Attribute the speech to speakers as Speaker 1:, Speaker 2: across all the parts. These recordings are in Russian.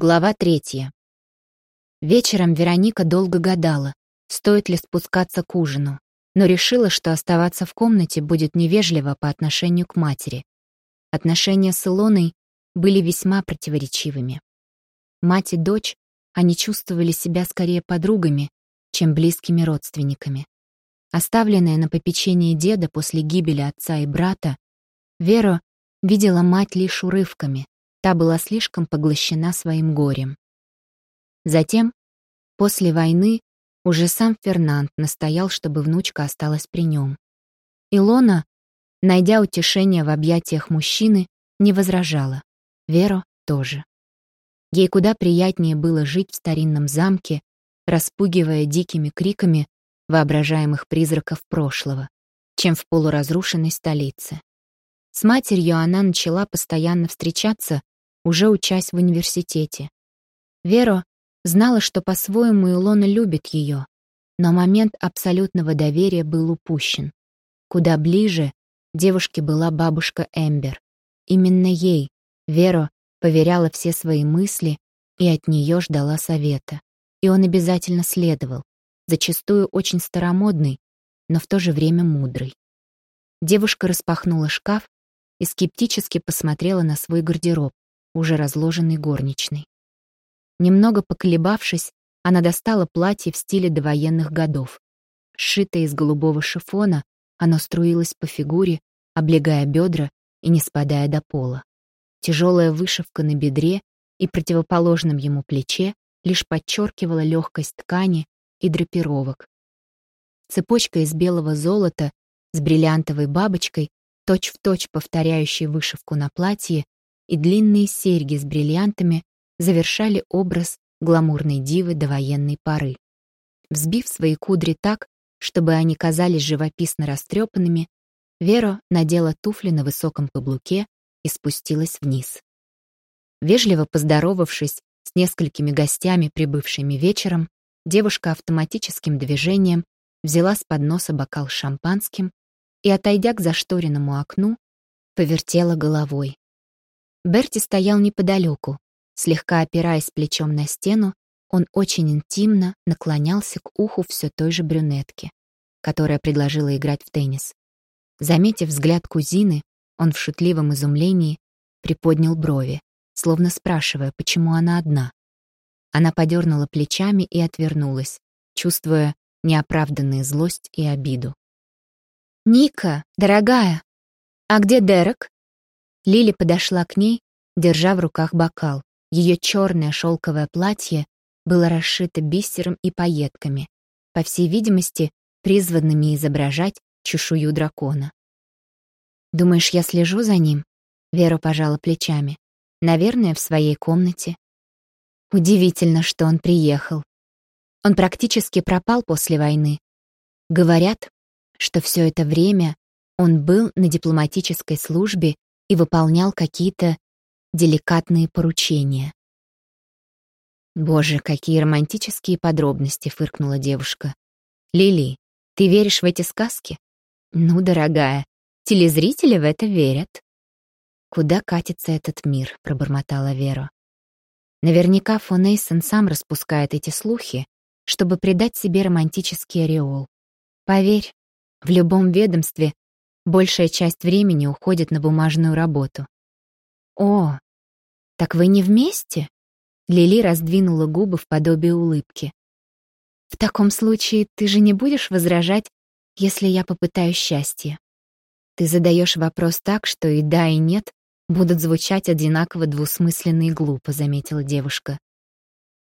Speaker 1: Глава третья. Вечером Вероника долго гадала, стоит ли спускаться к ужину, но решила, что оставаться в комнате будет невежливо по отношению к матери. Отношения с Илоной были весьма противоречивыми. Мать и дочь, они чувствовали себя скорее подругами, чем близкими родственниками. Оставленная на попечение деда после гибели отца и брата, Вера видела мать лишь урывками, Та была слишком поглощена своим горем. Затем, после войны, уже сам Фернанд настоял, чтобы внучка осталась при нем. Илона, найдя утешение в объятиях мужчины, не возражала. Вера тоже. Ей куда приятнее было жить в старинном замке, распугивая дикими криками воображаемых призраков прошлого, чем в полуразрушенной столице. С матерью она начала постоянно встречаться, уже учась в университете. Вера знала, что по-своему Илона любит ее, но момент абсолютного доверия был упущен. Куда ближе девушке была бабушка Эмбер. Именно ей Вера поверяла все свои мысли и от нее ждала совета. И он обязательно следовал, зачастую очень старомодный, но в то же время мудрый. Девушка распахнула шкаф и скептически посмотрела на свой гардероб, уже разложенный горничной. Немного поколебавшись, она достала платье в стиле довоенных годов. Сшитое из голубого шифона, оно струилось по фигуре, облегая бедра и не спадая до пола. Тяжелая вышивка на бедре и противоположном ему плече лишь подчеркивала легкость ткани и драпировок. Цепочка из белого золота с бриллиантовой бабочкой точь-в-точь повторяющей вышивку на платье, и длинные серьги с бриллиантами завершали образ гламурной дивы довоенной поры. Взбив свои кудри так, чтобы они казались живописно растрепанными, Вера надела туфли на высоком каблуке и спустилась вниз. Вежливо поздоровавшись с несколькими гостями, прибывшими вечером, девушка автоматическим движением взяла с подноса бокал с шампанским и, отойдя к зашторенному окну, повертела головой. Берти стоял неподалеку. Слегка опираясь плечом на стену, он очень интимно наклонялся к уху все той же брюнетки, которая предложила играть в теннис. Заметив взгляд кузины, он в шутливом изумлении приподнял брови, словно спрашивая, почему она одна. Она подернула плечами и отвернулась, чувствуя неоправданную злость и обиду. «Ника, дорогая, а где Дерек?» Лили подошла к ней, держа в руках бокал. Ее черное шелковое платье было расшито бисером и пайетками, по всей видимости, призванными изображать чешую дракона. «Думаешь, я слежу за ним?» Вера пожала плечами. «Наверное, в своей комнате». Удивительно, что он приехал. Он практически пропал после войны. Говорят, что все это время он был на дипломатической службе и выполнял какие-то деликатные поручения. «Боже, какие романтические подробности!» — фыркнула девушка. «Лили, ты веришь в эти сказки?» «Ну, дорогая, телезрители в это верят». «Куда катится этот мир?» — пробормотала Вера. Наверняка фон Эйсон сам распускает эти слухи, чтобы придать себе романтический ореол. Поверь, в любом ведомстве большая часть времени уходит на бумажную работу. «О, так вы не вместе?» Лили раздвинула губы в подобие улыбки. «В таком случае ты же не будешь возражать, если я попытаюсь счастье?» Ты задаешь вопрос так, что и да, и нет будут звучать одинаково двусмысленно и глупо, заметила девушка.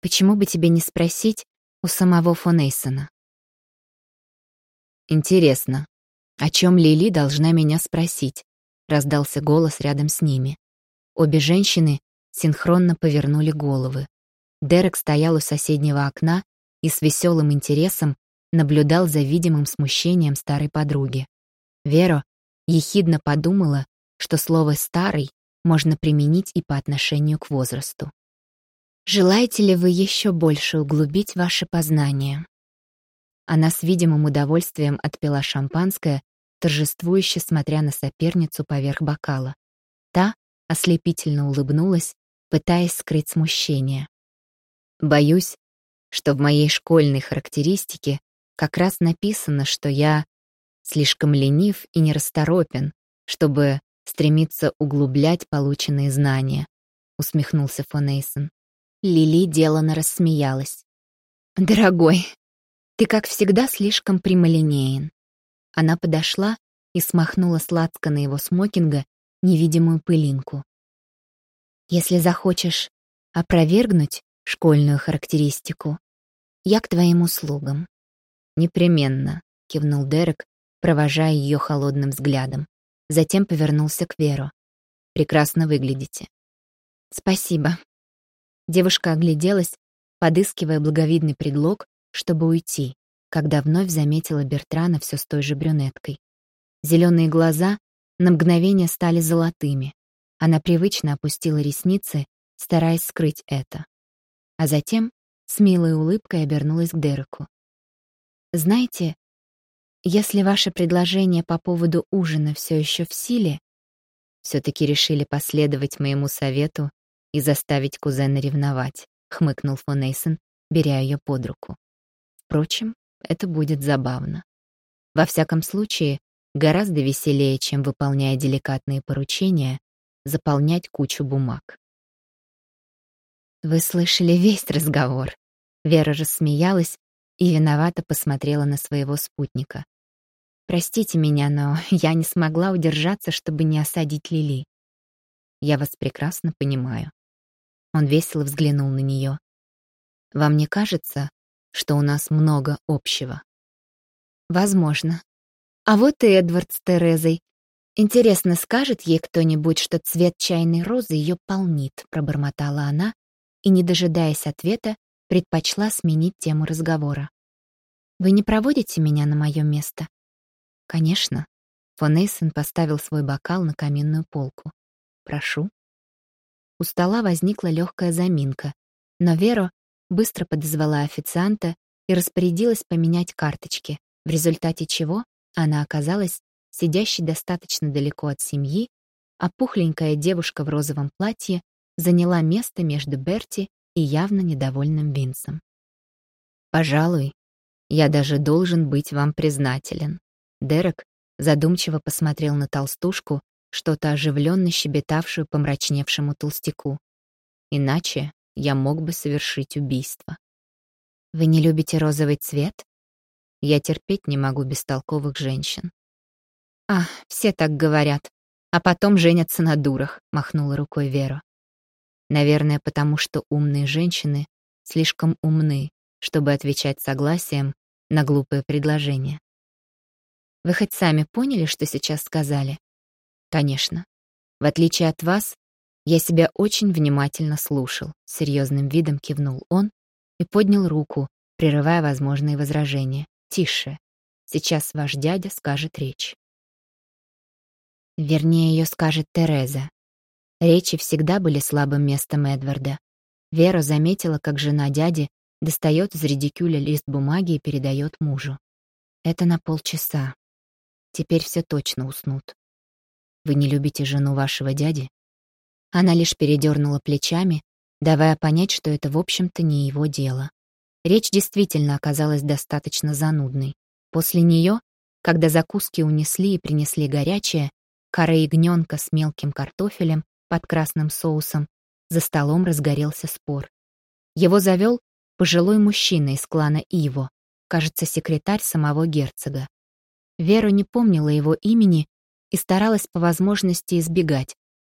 Speaker 1: Почему бы тебе не спросить у самого фон Эйсона? «Интересно, о чем Лили должна меня спросить?» — раздался голос рядом с ними. Обе женщины синхронно повернули головы. Дерек стоял у соседнего окна и с веселым интересом наблюдал за видимым смущением старой подруги. Вера ехидно подумала, что слово «старый» можно применить и по отношению к возрасту. «Желаете ли вы еще больше углубить ваши познания?» Она с видимым удовольствием отпила шампанское, торжествующе смотря на соперницу поверх бокала. Та ослепительно улыбнулась пытаясь скрыть смущение. Боюсь, что в моей школьной характеристике как раз написано, что я слишком ленив и нерасторопен, чтобы стремиться углублять полученные знания, усмехнулся фон Эйсон. Лили делано рассмеялась. «Дорогой, ты, как всегда, слишком прямолинеен». Она подошла и смахнула сладко на его смокинга невидимую пылинку. «Если захочешь опровергнуть школьную характеристику, я к твоим услугам». «Непременно», — кивнул Дерек, провожая ее холодным взглядом. Затем повернулся к Веру. «Прекрасно выглядите». «Спасибо». Девушка огляделась, подыскивая благовидный предлог, чтобы уйти, когда вновь заметила Бертрана все с той же брюнеткой. Зеленые глаза на мгновение стали золотыми. Она привычно опустила ресницы, стараясь скрыть это. А затем с милой улыбкой обернулась к Дереку. «Знаете, если ваше предложение по поводу ужина все еще в силе, все-таки решили последовать моему совету и заставить кузена ревновать», — хмыкнул фон Эйсон, беря ее под руку. Впрочем, это будет забавно. Во всяком случае, гораздо веселее, чем, выполняя деликатные поручения, заполнять кучу бумаг. «Вы слышали весь разговор?» Вера рассмеялась и виновато посмотрела на своего спутника. «Простите меня, но я не смогла удержаться, чтобы не осадить Лили. Я вас прекрасно понимаю». Он весело взглянул на нее. «Вам не кажется, что у нас много общего?» «Возможно. А вот и Эдвард с Терезой. Интересно, скажет ей кто-нибудь, что цвет чайной розы ее полнит?» пробормотала она и, не дожидаясь ответа, предпочла сменить тему разговора. «Вы не проводите меня на мое место?» «Конечно». Фон Эйсен поставил свой бокал на каминную полку. «Прошу». У стола возникла легкая заминка, но Вера быстро подозвала официанта и распорядилась поменять карточки, в результате чего она оказалась сидящей достаточно далеко от семьи, а пухленькая девушка в розовом платье заняла место между Берти и явно недовольным Винсом. «Пожалуй, я даже должен быть вам признателен». Дерек задумчиво посмотрел на толстушку, что-то оживленно щебетавшую помрачневшему толстяку. «Иначе я мог бы совершить убийство». «Вы не любите розовый цвет?» «Я терпеть не могу бестолковых женщин». «А, все так говорят, а потом женятся на дурах», — махнула рукой Вера. Наверное, потому что умные женщины слишком умны, чтобы отвечать согласием на глупые предложения. Вы хоть сами поняли, что сейчас сказали? Конечно. В отличие от вас, я себя очень внимательно слушал, серьезным видом кивнул он и поднял руку, прерывая возможные возражения. Тише. Сейчас ваш дядя скажет речь. Вернее, ее скажет Тереза, Речи всегда были слабым местом Эдварда. Вера заметила, как жена дяди достает из редикюля лист бумаги и передает мужу. Это на полчаса. Теперь все точно уснут. Вы не любите жену вашего дяди? Она лишь передернула плечами, давая понять, что это, в общем-то, не его дело. Речь действительно оказалась достаточно занудной. После нее, когда закуски унесли и принесли горячее, кора ягненка с мелким картофелем под красным соусом, за столом разгорелся спор. Его завел пожилой мужчина из клана Иво, кажется, секретарь самого герцога. Вера не помнила его имени и старалась по возможности избегать,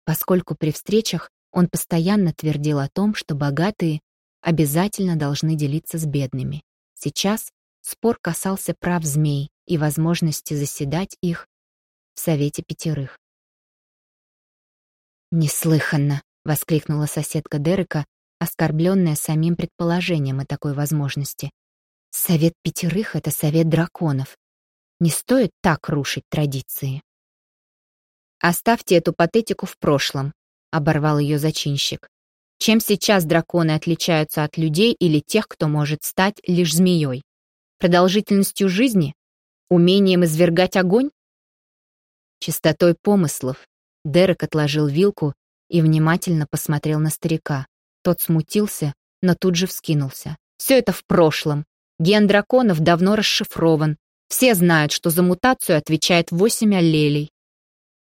Speaker 1: поскольку при встречах он постоянно твердил о том, что богатые обязательно должны делиться с бедными. Сейчас спор касался прав змей и возможности заседать их в Совете Пятерых. «Неслыханно!» — воскликнула соседка Дерека, оскорбленная самим предположением о такой возможности. «Совет пятерых — это совет драконов. Не стоит так рушить традиции». «Оставьте эту патетику в прошлом», — оборвал ее зачинщик. «Чем сейчас драконы отличаются от людей или тех, кто может стать лишь змеей? Продолжительностью жизни? Умением извергать огонь? Чистотой помыслов, Дерек отложил вилку и внимательно посмотрел на старика. Тот смутился, но тут же вскинулся. «Все это в прошлом. Ген драконов давно расшифрован. Все знают, что за мутацию отвечает восемь аллелей.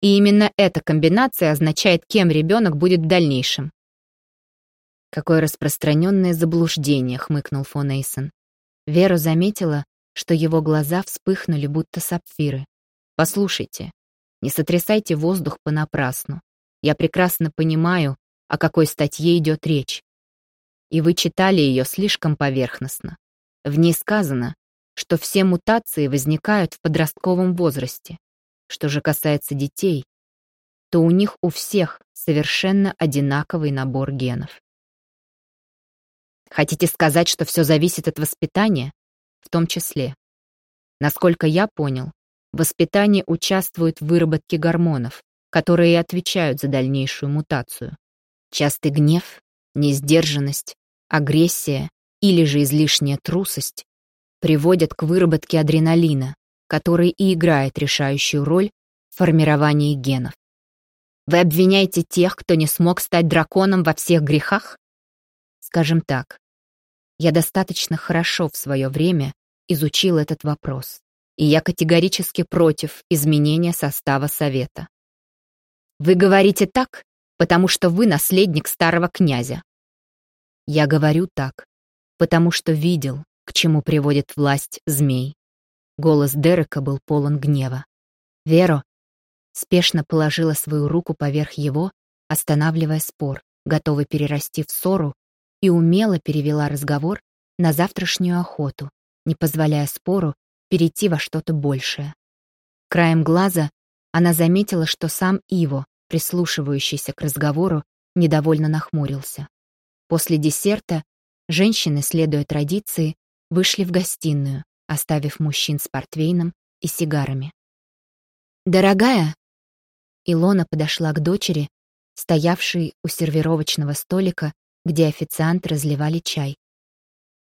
Speaker 1: И именно эта комбинация означает, кем ребенок будет в дальнейшем. «Какое распространенное заблуждение», — хмыкнул фон Эйсон. Вера заметила, что его глаза вспыхнули, будто сапфиры. «Послушайте, не сотрясайте воздух понапрасну. Я прекрасно понимаю, о какой статье идет речь. И вы читали ее слишком поверхностно. В ней сказано, что все мутации возникают в подростковом возрасте. Что же касается детей, то у них у всех совершенно одинаковый набор генов. Хотите сказать, что все зависит от воспитания? В том числе. Насколько я понял, воспитание участвует в выработке гормонов, которые отвечают за дальнейшую мутацию. Частый гнев, несдержанность, агрессия или же излишняя трусость приводят к выработке адреналина, который и играет решающую роль в формировании генов. Вы обвиняете тех, кто не смог стать драконом во всех грехах? Скажем так, я достаточно хорошо в свое время изучил этот вопрос, и я категорически против изменения состава Совета. Вы говорите так, потому что вы наследник старого князя. Я говорю так, потому что видел, к чему приводит власть змей. Голос Дерека был полон гнева. Веро спешно положила свою руку поверх его, останавливая спор, готовый перерасти в ссору, и умело перевела разговор на завтрашнюю охоту, не позволяя спору перейти во что-то большее. Краем глаза она заметила, что сам Иво, прислушивающийся к разговору, недовольно нахмурился. После десерта женщины, следуя традиции, вышли в гостиную, оставив мужчин с портвейном и сигарами. «Дорогая!» Илона подошла к дочери, стоявшей у сервировочного столика, где официант разливали чай.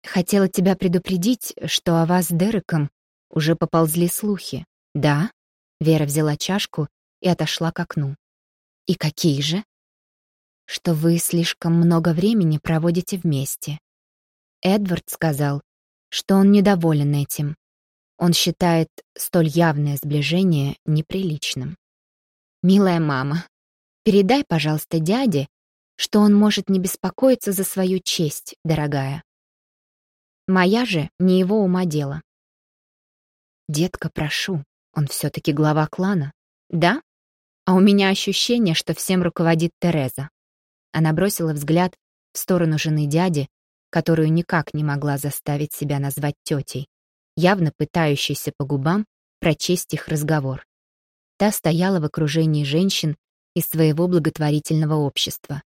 Speaker 1: «Хотела тебя предупредить, что о вас с Дереком уже поползли слухи. Да?» Вера взяла чашку и отошла к окну. «И какие же?» «Что вы слишком много времени проводите вместе. Эдвард сказал, что он недоволен этим. Он считает столь явное сближение неприличным. «Милая мама, передай, пожалуйста, дяде, что он может не беспокоиться за свою честь, дорогая. Моя же не его ума дело. Детка, прошу, он все-таки глава клана. Да? А у меня ощущение, что всем руководит Тереза. Она бросила взгляд в сторону жены дяди, которую никак не могла заставить себя назвать тетей, явно пытающейся по губам прочесть их разговор. Та стояла в окружении женщин из своего благотворительного общества.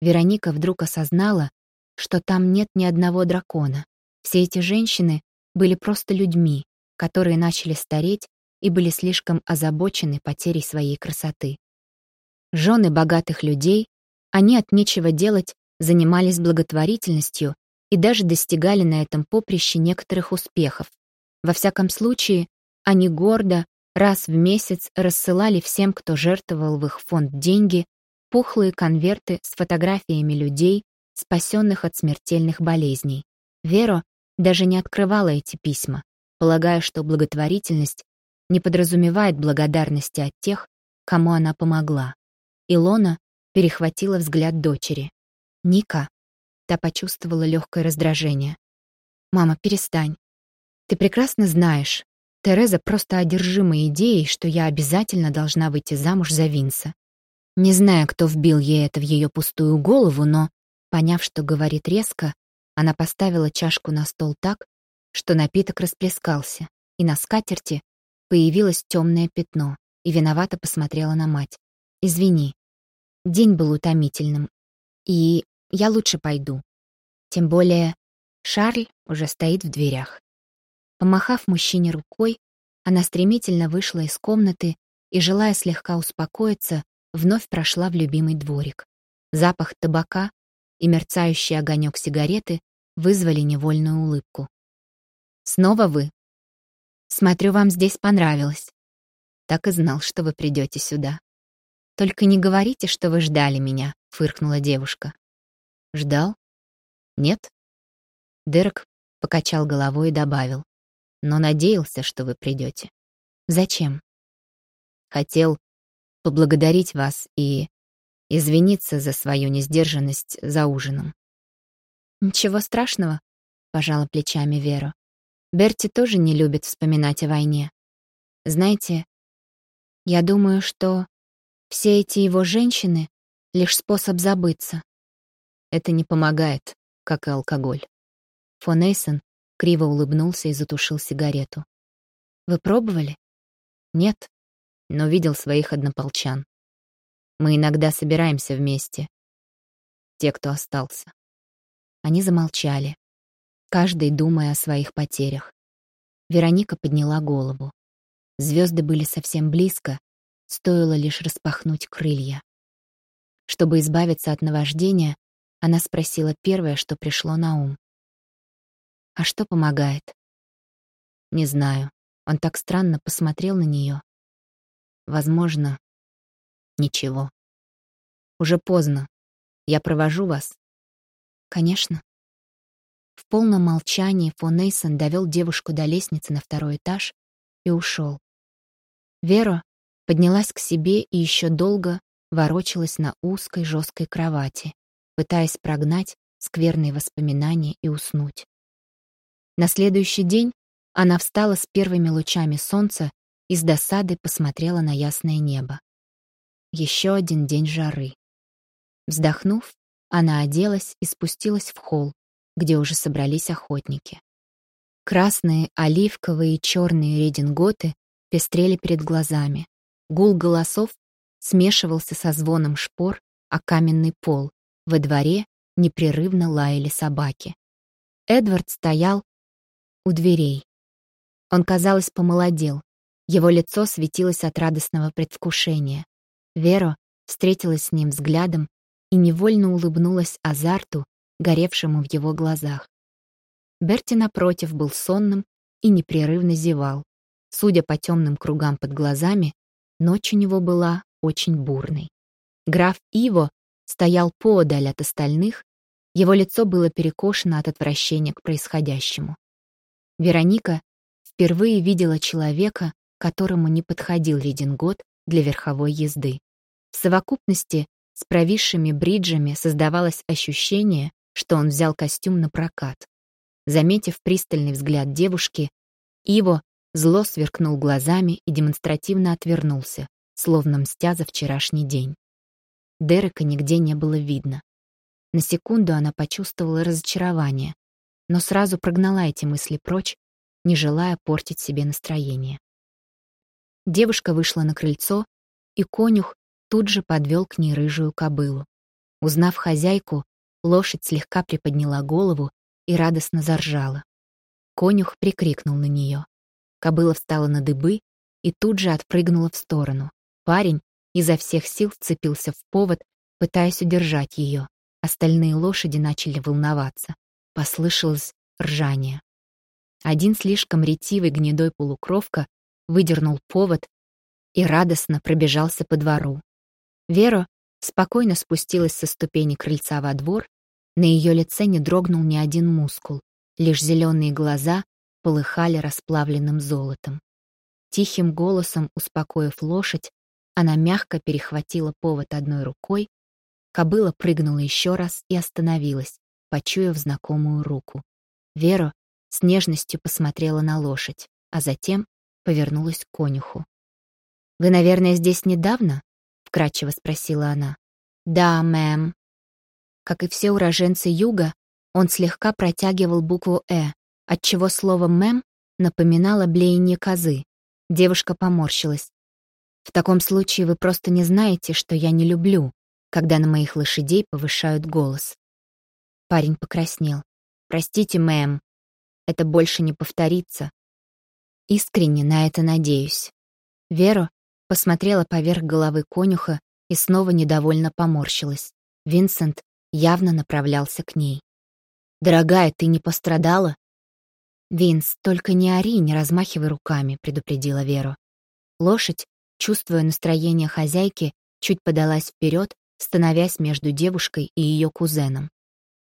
Speaker 1: Вероника вдруг осознала, что там нет ни одного дракона. Все эти женщины были просто людьми, которые начали стареть и были слишком озабочены потерей своей красоты. Жены богатых людей, они от нечего делать занимались благотворительностью и даже достигали на этом поприще некоторых успехов. Во всяком случае, они гордо раз в месяц рассылали всем, кто жертвовал в их фонд деньги, пухлые конверты с фотографиями людей, спасенных от смертельных болезней. Веро даже не открывала эти письма, полагая, что благотворительность не подразумевает благодарности от тех, кому она помогла. Илона перехватила взгляд дочери. «Ника, Та почувствовала легкое раздражение. «Мама, перестань. Ты прекрасно знаешь, Тереза просто одержима идеей, что я обязательно должна выйти замуж за Винса. Не знаю, кто вбил ей это в ее пустую голову, но, поняв, что говорит резко, она поставила чашку на стол так, что напиток расплескался, и на скатерти появилось темное пятно, и виновато посмотрела на мать. «Извини, день был утомительным, и я лучше пойду. Тем более Шарль уже стоит в дверях. Помахав мужчине рукой, она стремительно вышла из комнаты и, желая слегка успокоиться, вновь прошла в любимый дворик. Запах табака и мерцающий огонек сигареты вызвали невольную улыбку. «Снова вы?» «Смотрю, вам здесь понравилось. Так и знал, что вы придете сюда». «Только не говорите, что вы ждали меня», — фыркнула девушка. «Ждал? Нет?» Дерек покачал головой и добавил. «Но надеялся, что вы придете. Зачем?» «Хотел поблагодарить вас и извиниться за свою несдержанность за ужином». «Ничего страшного», — пожала плечами Вера. «Берти тоже не любит вспоминать о войне. Знаете, я думаю, что все эти его женщины — лишь способ забыться. Это не помогает, как и алкоголь». Фон Эйсон криво улыбнулся и затушил сигарету. «Вы пробовали?» «Нет, но видел своих однополчан. Мы иногда собираемся вместе. Те, кто остался». Они замолчали, каждый думая о своих потерях. Вероника подняла голову. Звезды были совсем близко, стоило лишь распахнуть крылья. Чтобы избавиться от наваждения, она спросила первое, что пришло на ум. «А что помогает?» «Не знаю. Он так странно посмотрел на нее. Возможно, ничего. Уже поздно. Я провожу вас. «Конечно». В полном молчании фон Нейсон довел девушку до лестницы на второй этаж и ушел. Вера поднялась к себе и еще долго ворочалась на узкой жесткой кровати, пытаясь прогнать скверные воспоминания и уснуть. На следующий день она встала с первыми лучами солнца и с досадой посмотрела на ясное небо. Еще один день жары. Вздохнув, она оделась и спустилась в холл, где уже собрались охотники. Красные, оливковые и черные рединготы пестрели перед глазами. Гул голосов смешивался со звоном шпор о каменный пол. Во дворе непрерывно лаяли собаки. Эдвард стоял у дверей. Он, казалось, помолодел. Его лицо светилось от радостного предвкушения. Вера встретилась с ним взглядом и невольно улыбнулась азарту, горевшему в его глазах. Берти, напротив, был сонным и непрерывно зевал. Судя по темным кругам под глазами, ночь у него была очень бурной. Граф Иво стоял подаль от остальных, его лицо было перекошено от отвращения к происходящему. Вероника впервые видела человека, которому не подходил редингот для верховой езды. В совокупности с провисшими бриджами создавалось ощущение, что он взял костюм на прокат. Заметив пристальный взгляд девушки, Иво зло сверкнул глазами и демонстративно отвернулся, словно мстя за вчерашний день. Дерека нигде не было видно. На секунду она почувствовала разочарование, но сразу прогнала эти мысли прочь, не желая портить себе настроение. Девушка вышла на крыльцо, и конюх тут же подвел к ней рыжую кобылу. Узнав хозяйку, лошадь слегка приподняла голову и радостно заржала. Конюх прикрикнул на нее. Кобыла встала на дыбы и тут же отпрыгнула в сторону. Парень изо всех сил вцепился в повод, пытаясь удержать ее. Остальные лошади начали волноваться. Послышалось ржание. Один слишком ретивый гнедой полукровка выдернул повод и радостно пробежался по двору. Вера спокойно спустилась со ступени крыльца во двор, на ее лице не дрогнул ни один мускул, лишь зеленые глаза полыхали расплавленным золотом. Тихим голосом успокоив лошадь, она мягко перехватила повод одной рукой, кобыла прыгнула еще раз и остановилась, почуяв знакомую руку. Вера с нежностью посмотрела на лошадь, а затем повернулась к конюху. «Вы, наверное, здесь недавно?» вкрадчиво спросила она. «Да, мэм». Как и все уроженцы Юга, он слегка протягивал букву «э», отчего слово «мэм» напоминало блеяние козы. Девушка поморщилась. «В таком случае вы просто не знаете, что я не люблю, когда на моих лошадей повышают голос». Парень покраснел. «Простите, мэм, это больше не повторится. Искренне на это надеюсь». Веру посмотрела поверх головы конюха и снова недовольно поморщилась. Винсент явно направлялся к ней. «Дорогая, ты не пострадала?» «Винс, только не ори, не размахивай руками», — предупредила Веру. Лошадь, чувствуя настроение хозяйки, чуть подалась вперед, становясь между девушкой и ее кузеном.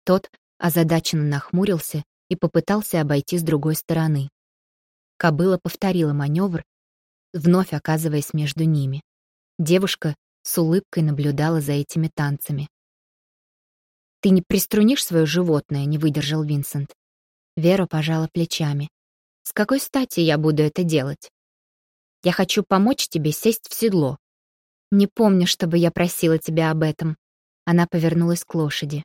Speaker 1: Тот озадаченно нахмурился и попытался обойти с другой стороны. Кобыла повторила маневр, вновь оказываясь между ними. Девушка с улыбкой наблюдала за этими танцами. «Ты не приструнишь свое животное?» — не выдержал Винсент. Вера пожала плечами. «С какой стати я буду это делать? Я хочу помочь тебе сесть в седло. Не помню, чтобы я просила тебя об этом». Она повернулась к лошади.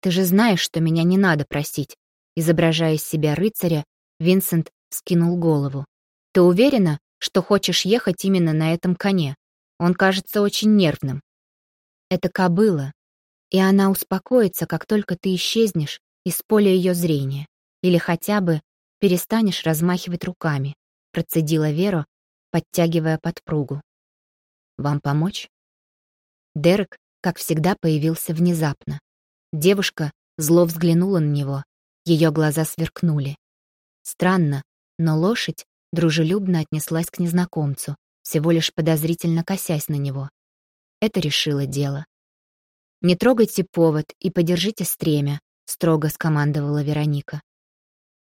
Speaker 1: «Ты же знаешь, что меня не надо просить». Изображая из себя рыцаря, Винсент скинул голову. «Ты уверена, что хочешь ехать именно на этом коне? Он кажется очень нервным». «Это кобыла, и она успокоится, как только ты исчезнешь из поля ее зрения, или хотя бы перестанешь размахивать руками», процедила Вера, подтягивая подпругу. «Вам помочь?» Дерек, как всегда, появился внезапно. Девушка зло взглянула на него, ее глаза сверкнули. Странно, но лошадь дружелюбно отнеслась к незнакомцу, всего лишь подозрительно косясь на него. Это решило дело. «Не трогайте повод и подержите стремя», — строго скомандовала Вероника.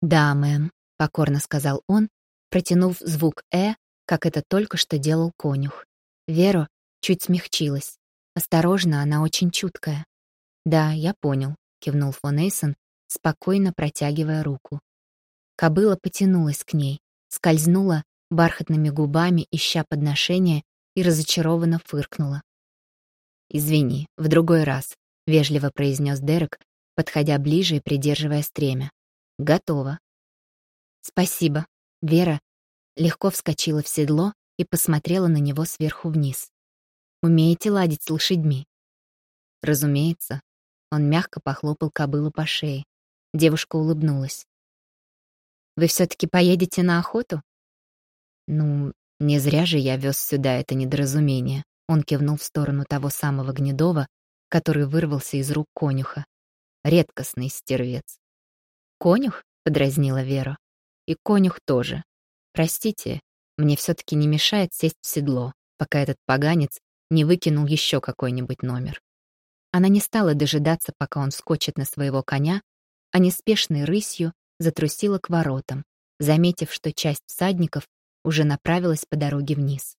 Speaker 1: «Да, мэм», — покорно сказал он, протянув звук «э», как это только что делал конюх. Вера чуть смягчилась. Осторожно, она очень чуткая. «Да, я понял», — кивнул фон Эйсон, спокойно протягивая руку. Кобыла потянулась к ней, скользнула бархатными губами, ища подношения, и разочарованно фыркнула. «Извини, в другой раз», — вежливо произнес Дерек, подходя ближе и придерживая стремя. «Готово». «Спасибо». Вера легко вскочила в седло и посмотрела на него сверху вниз. «Умеете ладить с лошадьми?» «Разумеется». Он мягко похлопал кобылу по шее. Девушка улыбнулась. «Вы все-таки поедете на охоту?» «Ну, не зря же я вез сюда это недоразумение», он кивнул в сторону того самого Гнедова, который вырвался из рук конюха. Редкостный стервец. «Конюх?» — подразнила Вера. «И конюх тоже. Простите, мне все-таки не мешает сесть в седло, пока этот поганец не выкинул еще какой-нибудь номер». Она не стала дожидаться, пока он скочит на своего коня, а неспешной рысью затрусила к воротам, заметив, что часть всадников уже направилась по дороге вниз.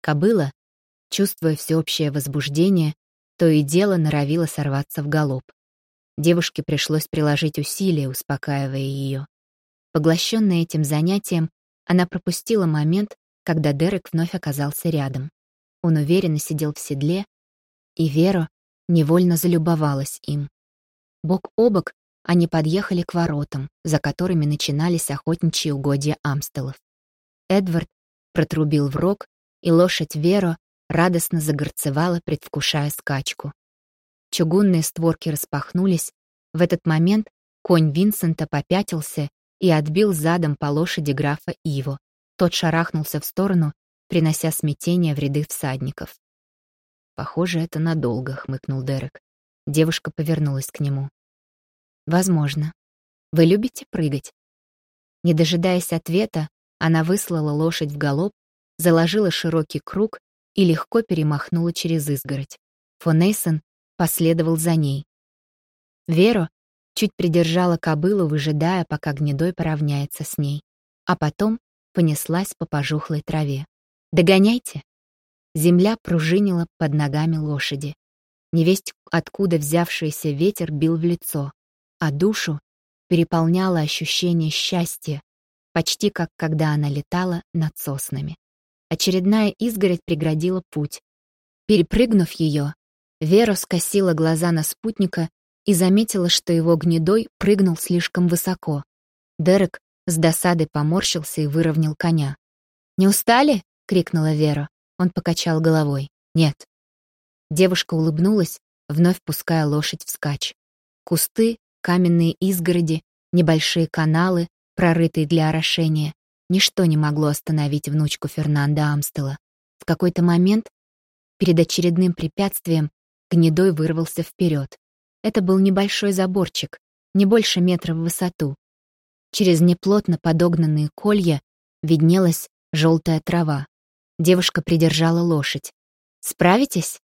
Speaker 1: Кобыла, чувствуя всеобщее возбуждение, то и дело норовила сорваться в галоп. Девушке пришлось приложить усилия, успокаивая ее. Поглощенная этим занятием, она пропустила момент, когда Дерек вновь оказался рядом. Он уверенно сидел в седле, и Вера невольно залюбовалась им. Бок о бок они подъехали к воротам, за которыми начинались охотничьи угодья Амстелов. Эдвард протрубил в рог, и лошадь Веро радостно загорцевала, предвкушая скачку. Чугунные створки распахнулись. В этот момент конь Винсента попятился и отбил задом по лошади графа Иво. Тот шарахнулся в сторону, принося смятение в ряды всадников. «Похоже, это надолго», — хмыкнул Дерек. Девушка повернулась к нему. Возможно. Вы любите прыгать? Не дожидаясь ответа, она выслала лошадь в галоп, заложила широкий круг и легко перемахнула через изгородь. Фон Эйсон последовал за ней. Веро чуть придержала кобылу, выжидая, пока гнедой поравняется с ней, а потом понеслась по пожухлой траве. «Догоняйте!» Земля пружинила под ногами лошади. Невесть, откуда взявшийся ветер бил в лицо а душу переполняло ощущение счастья, почти как когда она летала над соснами. Очередная изгородь преградила путь. Перепрыгнув ее, Вера скосила глаза на спутника и заметила, что его гнедой прыгнул слишком высоко. Дерек с досадой поморщился и выровнял коня. «Не устали?» — крикнула Вера. Он покачал головой. «Нет». Девушка улыбнулась, вновь пуская лошадь вскачь. Кусты каменные изгороди, небольшие каналы, прорытые для орошения. Ничто не могло остановить внучку Фернанда Амстела. В какой-то момент, перед очередным препятствием, гнедой вырвался вперед. Это был небольшой заборчик, не больше метра в высоту. Через неплотно подогнанные колья виднелась желтая трава. Девушка придержала лошадь. Справитесь?»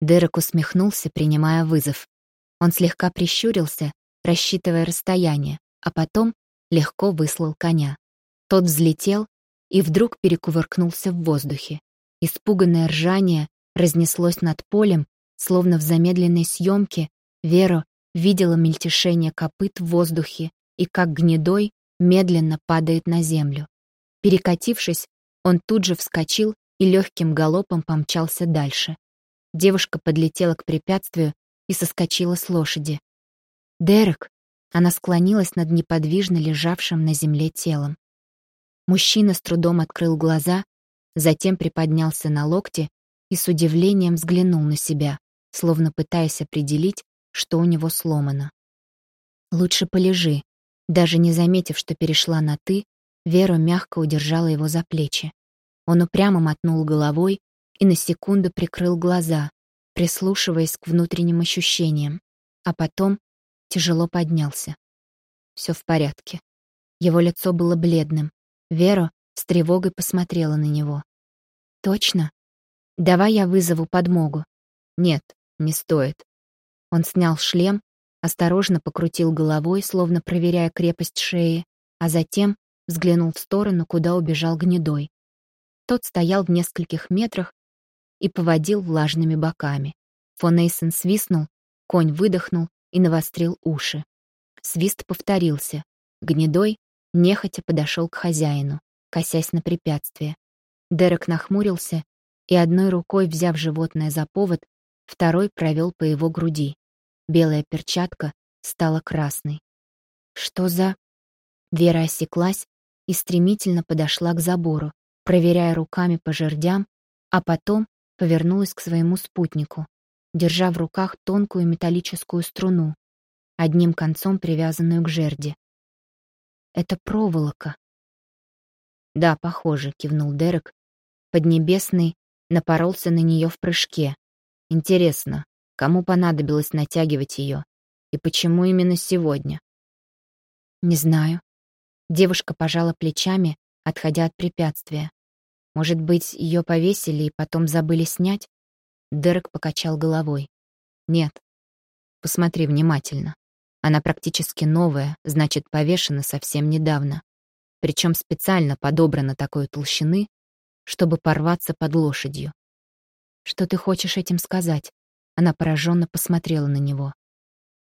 Speaker 1: Дерек усмехнулся, принимая вызов. Он слегка прищурился, рассчитывая расстояние, а потом легко выслал коня. Тот взлетел и вдруг перекувыркнулся в воздухе. Испуганное ржание разнеслось над полем, словно в замедленной съемке Вера видела мельтешение копыт в воздухе и как гнедой медленно падает на землю. Перекатившись, он тут же вскочил и легким галопом помчался дальше. Девушка подлетела к препятствию и соскочила с лошади. «Дерек!» Она склонилась над неподвижно лежавшим на земле телом. Мужчина с трудом открыл глаза, затем приподнялся на локте и с удивлением взглянул на себя, словно пытаясь определить, что у него сломано. «Лучше полежи». Даже не заметив, что перешла на «ты», Вера мягко удержала его за плечи. Он упрямо мотнул головой и на секунду прикрыл глаза, прислушиваясь к внутренним ощущениям, а потом тяжело поднялся. Все в порядке. Его лицо было бледным. Вера с тревогой посмотрела на него. «Точно? Давай я вызову подмогу». «Нет, не стоит». Он снял шлем, осторожно покрутил головой, словно проверяя крепость шеи, а затем взглянул в сторону, куда убежал гнедой. Тот стоял в нескольких метрах и поводил влажными боками. Фон Эйсон свистнул, конь выдохнул и навострил уши. Свист повторился. Гнедой нехотя подошел к хозяину, косясь на препятствие. Дерек нахмурился и одной рукой, взяв животное за повод, второй провел по его груди. Белая перчатка стала красной. «Что за...» Вера осеклась и стремительно подошла к забору, проверяя руками по жердям, а потом повернулась к своему спутнику, держа в руках тонкую металлическую струну, одним концом привязанную к жерди. «Это проволока». «Да, похоже», — кивнул Дерек. Поднебесный напоролся на нее в прыжке. «Интересно, кому понадобилось натягивать ее? И почему именно сегодня?» «Не знаю». Девушка пожала плечами, отходя от препятствия. Может быть, ее повесили и потом забыли снять? Дерек покачал головой. Нет. Посмотри внимательно. Она практически новая, значит, повешена совсем недавно. Причем специально подобрана такой толщины, чтобы порваться под лошадью. Что ты хочешь этим сказать? Она пораженно посмотрела на него.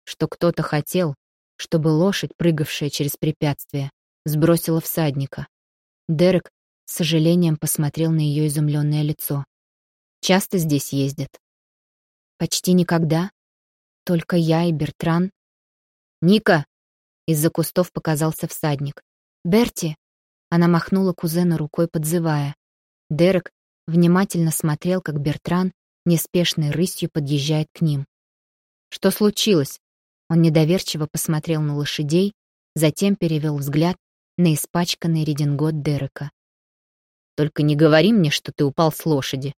Speaker 1: Что кто-то хотел, чтобы лошадь, прыгавшая через препятствие, сбросила всадника. Дерек с сожалением посмотрел на ее изумленное лицо. «Часто здесь ездят?» «Почти никогда. Только я и Бертран». «Ника!» Из-за кустов показался всадник. «Берти!» Она махнула кузену рукой, подзывая. Дерек внимательно смотрел, как Бертран неспешной рысью подъезжает к ним. «Что случилось?» Он недоверчиво посмотрел на лошадей, затем перевел взгляд на испачканный редингот Дерека. Только не говори мне, что ты упал с лошади.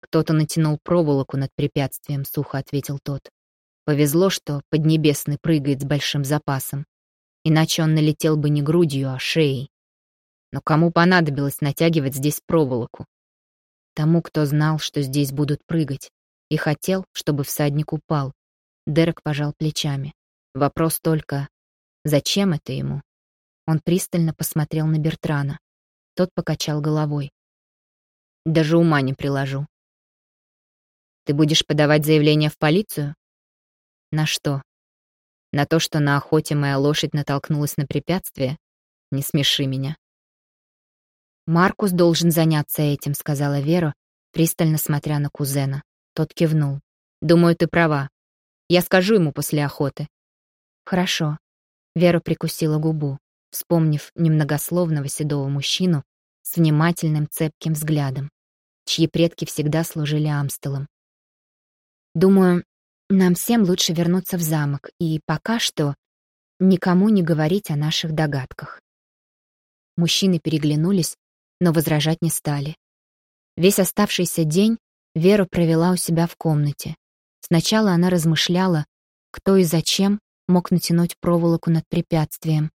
Speaker 1: Кто-то натянул проволоку над препятствием, сухо ответил тот. Повезло, что Поднебесный прыгает с большим запасом. Иначе он налетел бы не грудью, а шеей. Но кому понадобилось натягивать здесь проволоку? Тому, кто знал, что здесь будут прыгать, и хотел, чтобы всадник упал. Дерек пожал плечами. Вопрос только, зачем это ему? Он пристально посмотрел на Бертрана. Тот покачал головой. Даже ума не приложу. Ты будешь подавать заявление в полицию? На что? На то, что на охоте моя лошадь натолкнулась на препятствие? Не смеши меня. Маркус должен заняться этим, сказала Вера, пристально смотря на кузена. Тот кивнул. Думаю, ты права. Я скажу ему после охоты. Хорошо. Вера прикусила губу вспомнив немногословного седого мужчину с внимательным цепким взглядом, чьи предки всегда служили Амстелом. «Думаю, нам всем лучше вернуться в замок и пока что никому не говорить о наших догадках». Мужчины переглянулись, но возражать не стали. Весь оставшийся день Вера провела у себя в комнате. Сначала она размышляла, кто и зачем мог натянуть проволоку над препятствием,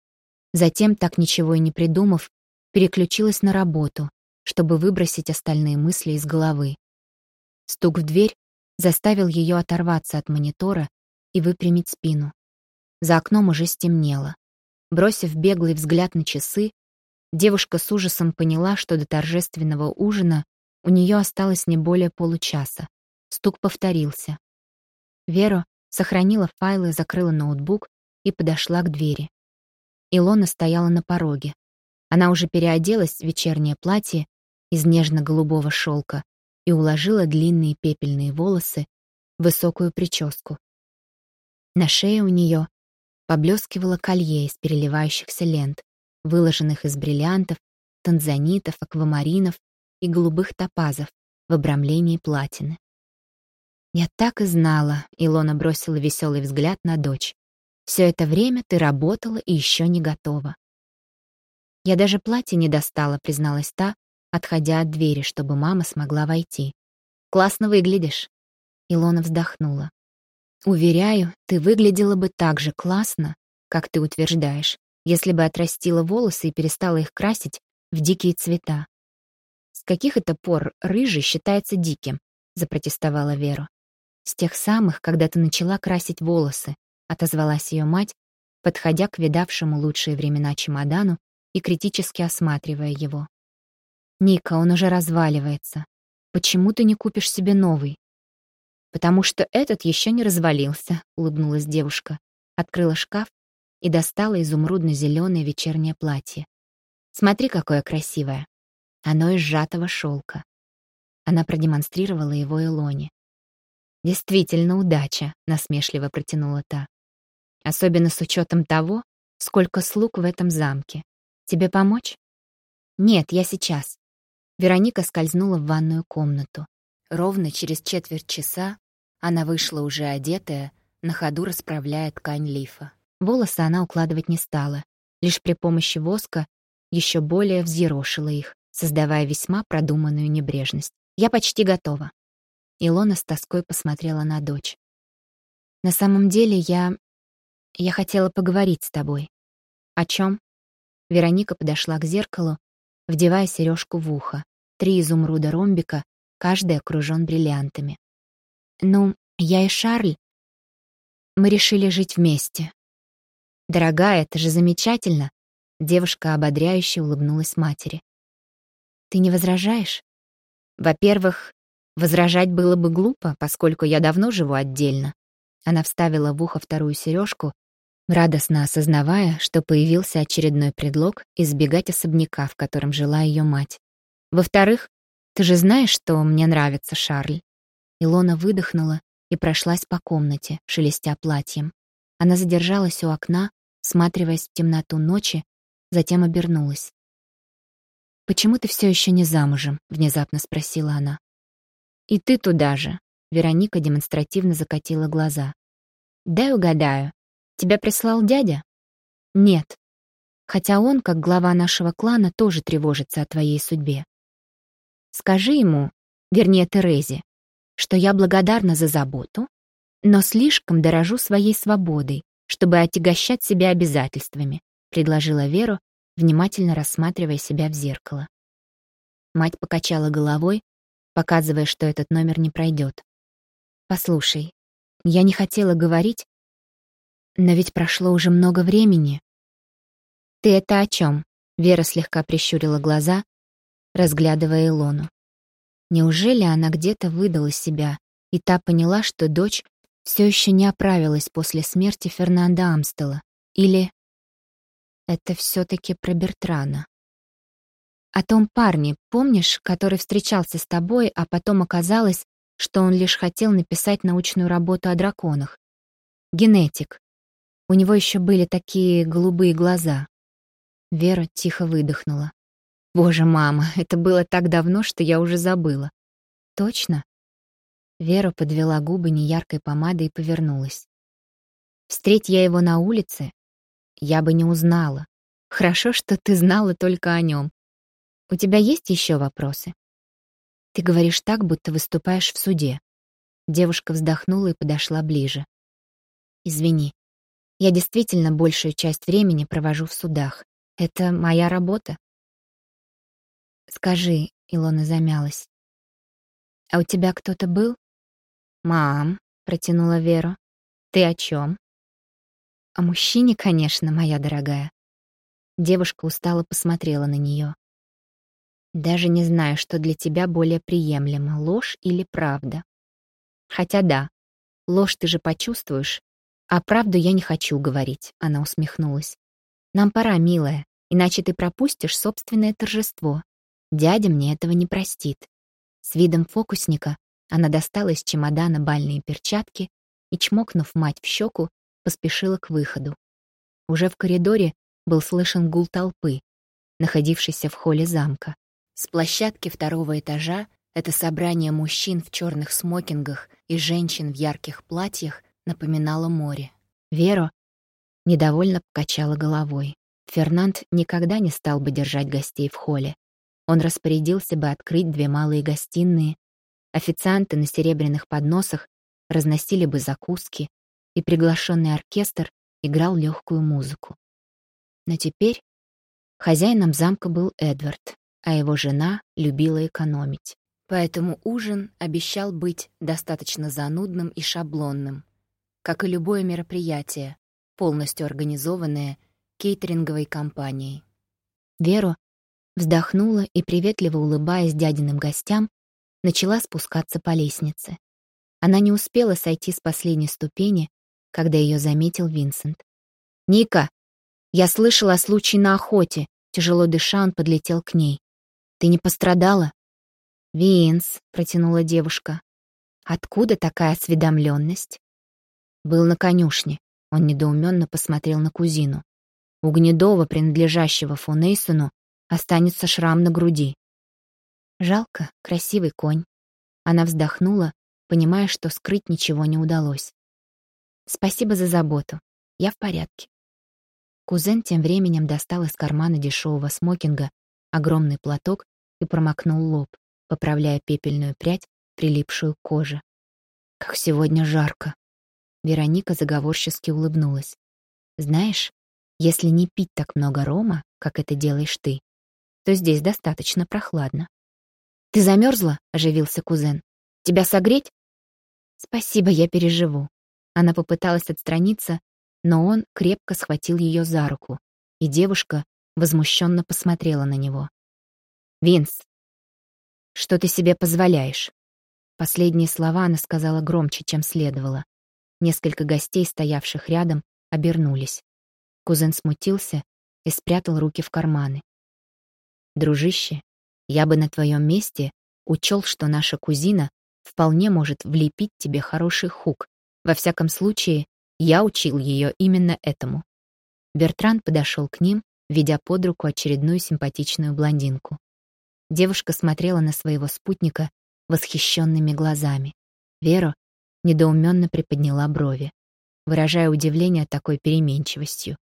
Speaker 1: Затем, так ничего и не придумав, переключилась на работу, чтобы выбросить остальные мысли из головы. Стук в дверь заставил ее оторваться от монитора и выпрямить спину. За окном уже стемнело. Бросив беглый взгляд на часы, девушка с ужасом поняла, что до торжественного ужина у нее осталось не более получаса. Стук повторился. Вера сохранила файлы, закрыла ноутбук и подошла к двери. Илона стояла на пороге. Она уже переоделась в вечернее платье из нежно-голубого шелка и уложила длинные пепельные волосы в высокую прическу. На шее у нее поблескивало колье из переливающихся лент, выложенных из бриллиантов, танзанитов, аквамаринов и голубых топазов в обрамлении платины. «Я так и знала», — Илона бросила веселый взгляд на дочь. «Все это время ты работала и еще не готова». «Я даже платье не достала», — призналась та, отходя от двери, чтобы мама смогла войти. «Классно выглядишь». Илона вздохнула. «Уверяю, ты выглядела бы так же классно, как ты утверждаешь, если бы отрастила волосы и перестала их красить в дикие цвета. С каких это пор рыжий считается диким?» — запротестовала Вера. «С тех самых, когда ты начала красить волосы», — отозвалась ее мать, подходя к видавшему лучшие времена чемодану и критически осматривая его. «Ника, он уже разваливается. Почему ты не купишь себе новый?» «Потому что этот еще не развалился», — улыбнулась девушка. Открыла шкаф и достала изумрудно-зеленое вечернее платье. «Смотри, какое красивое. Оно из сжатого шелка». Она продемонстрировала его Илоне. «Действительно удача», — насмешливо протянула та. «Особенно с учетом того, сколько слуг в этом замке. Тебе помочь?» «Нет, я сейчас». Вероника скользнула в ванную комнату. Ровно через четверть часа она вышла уже одетая, на ходу расправляя ткань лифа. Волосы она укладывать не стала, лишь при помощи воска еще более взъерошила их, создавая весьма продуманную небрежность. «Я почти готова». Илона с тоской посмотрела на дочь. «На самом деле я... я хотела поговорить с тобой». «О чем?» Вероника подошла к зеркалу, вдевая сережку в ухо. Три изумруда ромбика, каждый окружен бриллиантами. «Ну, я и Шарль, мы решили жить вместе». «Дорогая, это же замечательно!» Девушка ободряюще улыбнулась матери. «Ты не возражаешь?» «Во-первых, Возражать было бы глупо, поскольку я давно живу отдельно. Она вставила в ухо вторую сережку, радостно осознавая, что появился очередной предлог избегать особняка, в котором жила ее мать. Во-вторых, ты же знаешь, что мне нравится Шарль. Илона выдохнула и прошлась по комнате, шелестя платьем. Она задержалась у окна, всматриваясь в темноту ночи, затем обернулась. «Почему ты все еще не замужем?» — внезапно спросила она. «И ты туда же», — Вероника демонстративно закатила глаза. «Дай угадаю. Тебя прислал дядя?» «Нет. Хотя он, как глава нашего клана, тоже тревожится о твоей судьбе. Скажи ему, вернее Терезе, что я благодарна за заботу, но слишком дорожу своей свободой, чтобы отягощать себя обязательствами», — предложила Веру, внимательно рассматривая себя в зеркало. Мать покачала головой, показывая, что этот номер не пройдет. «Послушай, я не хотела говорить, но ведь прошло уже много времени». «Ты это о чем?» — Вера слегка прищурила глаза, разглядывая Илону. Неужели она где-то выдала себя, и та поняла, что дочь все еще не оправилась после смерти Фернанда Амстела? Или это все-таки про Бертрана? О том парне, помнишь, который встречался с тобой, а потом оказалось, что он лишь хотел написать научную работу о драконах. Генетик. У него еще были такие голубые глаза. Вера тихо выдохнула. Боже, мама, это было так давно, что я уже забыла. Точно? Вера подвела губы неяркой помадой и повернулась. Встреть я его на улице, я бы не узнала. Хорошо, что ты знала только о нем. У тебя есть еще вопросы? Ты говоришь так, будто выступаешь в суде. Девушка вздохнула и подошла ближе. Извини. Я действительно большую часть времени провожу в судах. Это моя работа. Скажи, Илона замялась. «А у тебя кто-то был?» «Мам», — протянула Вера, — «ты о чем?» «О мужчине, конечно, моя дорогая». Девушка устало посмотрела на нее. «Даже не знаю, что для тебя более приемлемо, ложь или правда. Хотя да, ложь ты же почувствуешь, а правду я не хочу говорить», — она усмехнулась. «Нам пора, милая, иначе ты пропустишь собственное торжество. Дядя мне этого не простит». С видом фокусника она достала из чемодана бальные перчатки и, чмокнув мать в щеку, поспешила к выходу. Уже в коридоре был слышен гул толпы, находившейся в холле замка. С площадки второго этажа это собрание мужчин в черных смокингах и женщин в ярких платьях напоминало море. Веро недовольно покачала головой. Фернанд никогда не стал бы держать гостей в холле. Он распорядился бы открыть две малые гостиные, официанты на серебряных подносах разносили бы закуски, и приглашенный оркестр играл легкую музыку. Но теперь хозяином замка был Эдвард, а его жена любила экономить. Поэтому ужин обещал быть достаточно занудным и шаблонным, как и любое мероприятие, полностью организованное кейтеринговой компанией. Веру вздохнула и, приветливо улыбаясь дядиным гостям, начала спускаться по лестнице. Она не успела сойти с последней ступени, когда ее заметил Винсент. «Ника, я слышала о случае на охоте», тяжело дыша, он подлетел к ней. «Ты не пострадала?» «Винс», — протянула девушка. «Откуда такая осведомленность?» Был на конюшне. Он недоуменно посмотрел на кузину. У Гнедова, принадлежащего Фонейсону, останется шрам на груди. Жалко, красивый конь. Она вздохнула, понимая, что скрыть ничего не удалось. Спасибо за заботу. Я в порядке. Кузен тем временем достал из кармана дешевого смокинга огромный платок и промокнул лоб, поправляя пепельную прядь, прилипшую к коже. Как сегодня жарко. Вероника заговорчески улыбнулась. Знаешь, если не пить так много рома, как это делаешь ты, то здесь достаточно прохладно. «Ты замерзла?» — оживился кузен. «Тебя согреть?» «Спасибо, я переживу». Она попыталась отстраниться, но он крепко схватил ее за руку, и девушка возмущенно посмотрела на него. «Винс, что ты себе позволяешь?» Последние слова она сказала громче, чем следовало. Несколько гостей, стоявших рядом, обернулись. Кузен смутился и спрятал руки в карманы. Дружище, я бы на твоем месте учел, что наша кузина вполне может влепить тебе хороший хук. Во всяком случае, я учил ее именно этому. Бертран подошел к ним, ведя под руку очередную симпатичную блондинку. Девушка смотрела на своего спутника восхищенными глазами. Вера недоуменно приподняла брови, выражая удивление такой переменчивостью.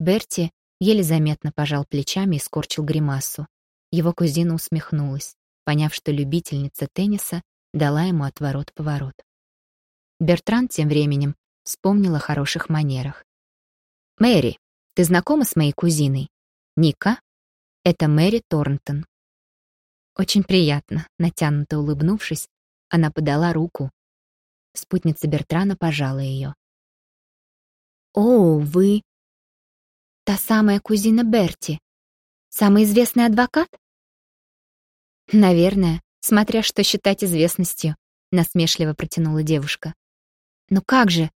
Speaker 1: Берти еле заметно пожал плечами и скорчил гримасу. Его кузина усмехнулась, поняв, что любительница тенниса дала ему отворот-поворот. Бертран тем временем вспомнил о хороших манерах. «Мэри, ты знакома с моей кузиной?» «Ника?» «Это Мэри Торнтон». «Очень приятно», — натянуто улыбнувшись, она подала руку. Спутница Бертрана пожала ее. «О, вы Та самая кузина Берти. Самый известный адвокат? Наверное, смотря что считать известностью, насмешливо протянула девушка. Но как же?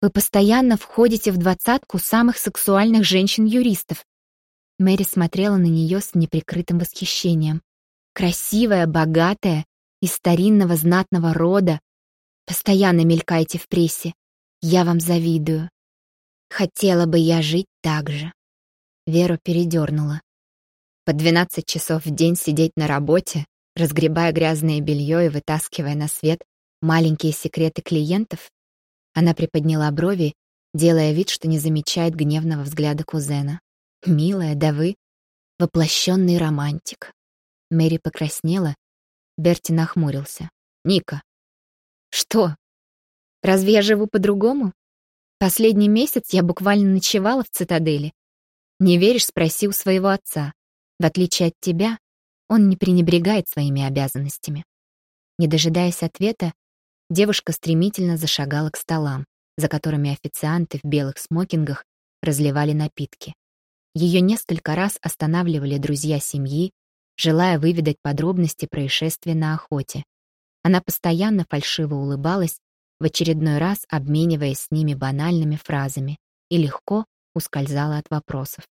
Speaker 1: Вы постоянно входите в двадцатку самых сексуальных женщин-юристов. Мэри смотрела на нее с неприкрытым восхищением. Красивая, богатая, из старинного знатного рода. Постоянно мелькаете в прессе. Я вам завидую. Хотела бы я жить так же. Веру передернула. По 12 часов в день сидеть на работе, разгребая грязное белье и вытаскивая на свет маленькие секреты клиентов? Она приподняла брови, делая вид, что не замечает гневного взгляда кузена. «Милая, да вы воплощенный романтик». Мэри покраснела, Берти нахмурился. «Ника». «Что? Разве я живу по-другому? Последний месяц я буквально ночевала в цитадели. Не веришь, спроси у своего отца. В отличие от тебя, он не пренебрегает своими обязанностями. Не дожидаясь ответа, девушка стремительно зашагала к столам, за которыми официанты в белых смокингах разливали напитки. Ее несколько раз останавливали друзья семьи, желая выведать подробности происшествия на охоте. Она постоянно фальшиво улыбалась, в очередной раз обмениваясь с ними банальными фразами и легко ускользала от вопросов.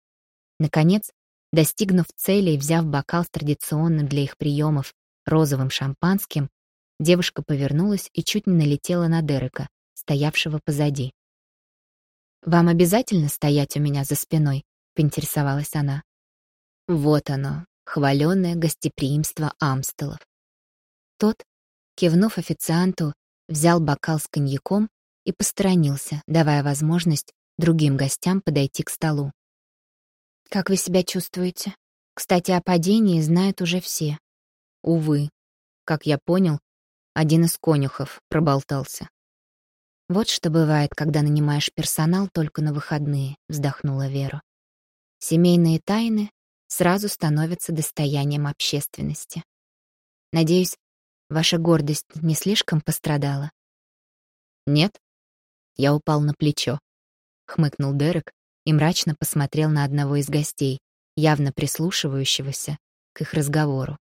Speaker 1: Наконец, достигнув цели и взяв бокал с традиционным для их приемов розовым шампанским, девушка повернулась и чуть не налетела на Дерека, стоявшего позади. «Вам обязательно стоять у меня за спиной?» — поинтересовалась она. Вот оно, хваленное гостеприимство Амстелов. Тот, кивнув официанту, взял бокал с коньяком и посторонился, давая возможность другим гостям подойти к столу. «Как вы себя чувствуете? Кстати, о падении знают уже все». «Увы. Как я понял, один из конюхов проболтался». «Вот что бывает, когда нанимаешь персонал только на выходные», — вздохнула Вера. «Семейные тайны сразу становятся достоянием общественности. Надеюсь, ваша гордость не слишком пострадала?» «Нет?» Я упал на плечо. Хмыкнул Дерек и мрачно посмотрел на одного из гостей, явно прислушивающегося к их разговору.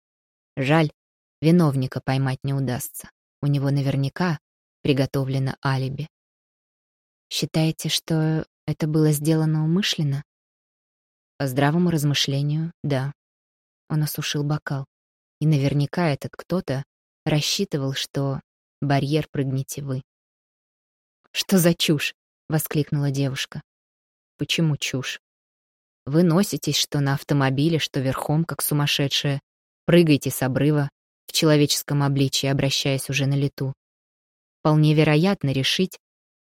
Speaker 1: Жаль, виновника поймать не удастся. У него наверняка приготовлено алиби. Считаете, что это было сделано умышленно? По здравому размышлению, да. Он осушил бокал. И наверняка этот кто-то рассчитывал, что барьер прыгнете вы. «Что за чушь?» — воскликнула девушка. «Почему чушь? Вы носитесь что на автомобиле, что верхом, как сумасшедшая. Прыгаете с обрыва, в человеческом обличии, обращаясь уже на лету. Вполне вероятно решить,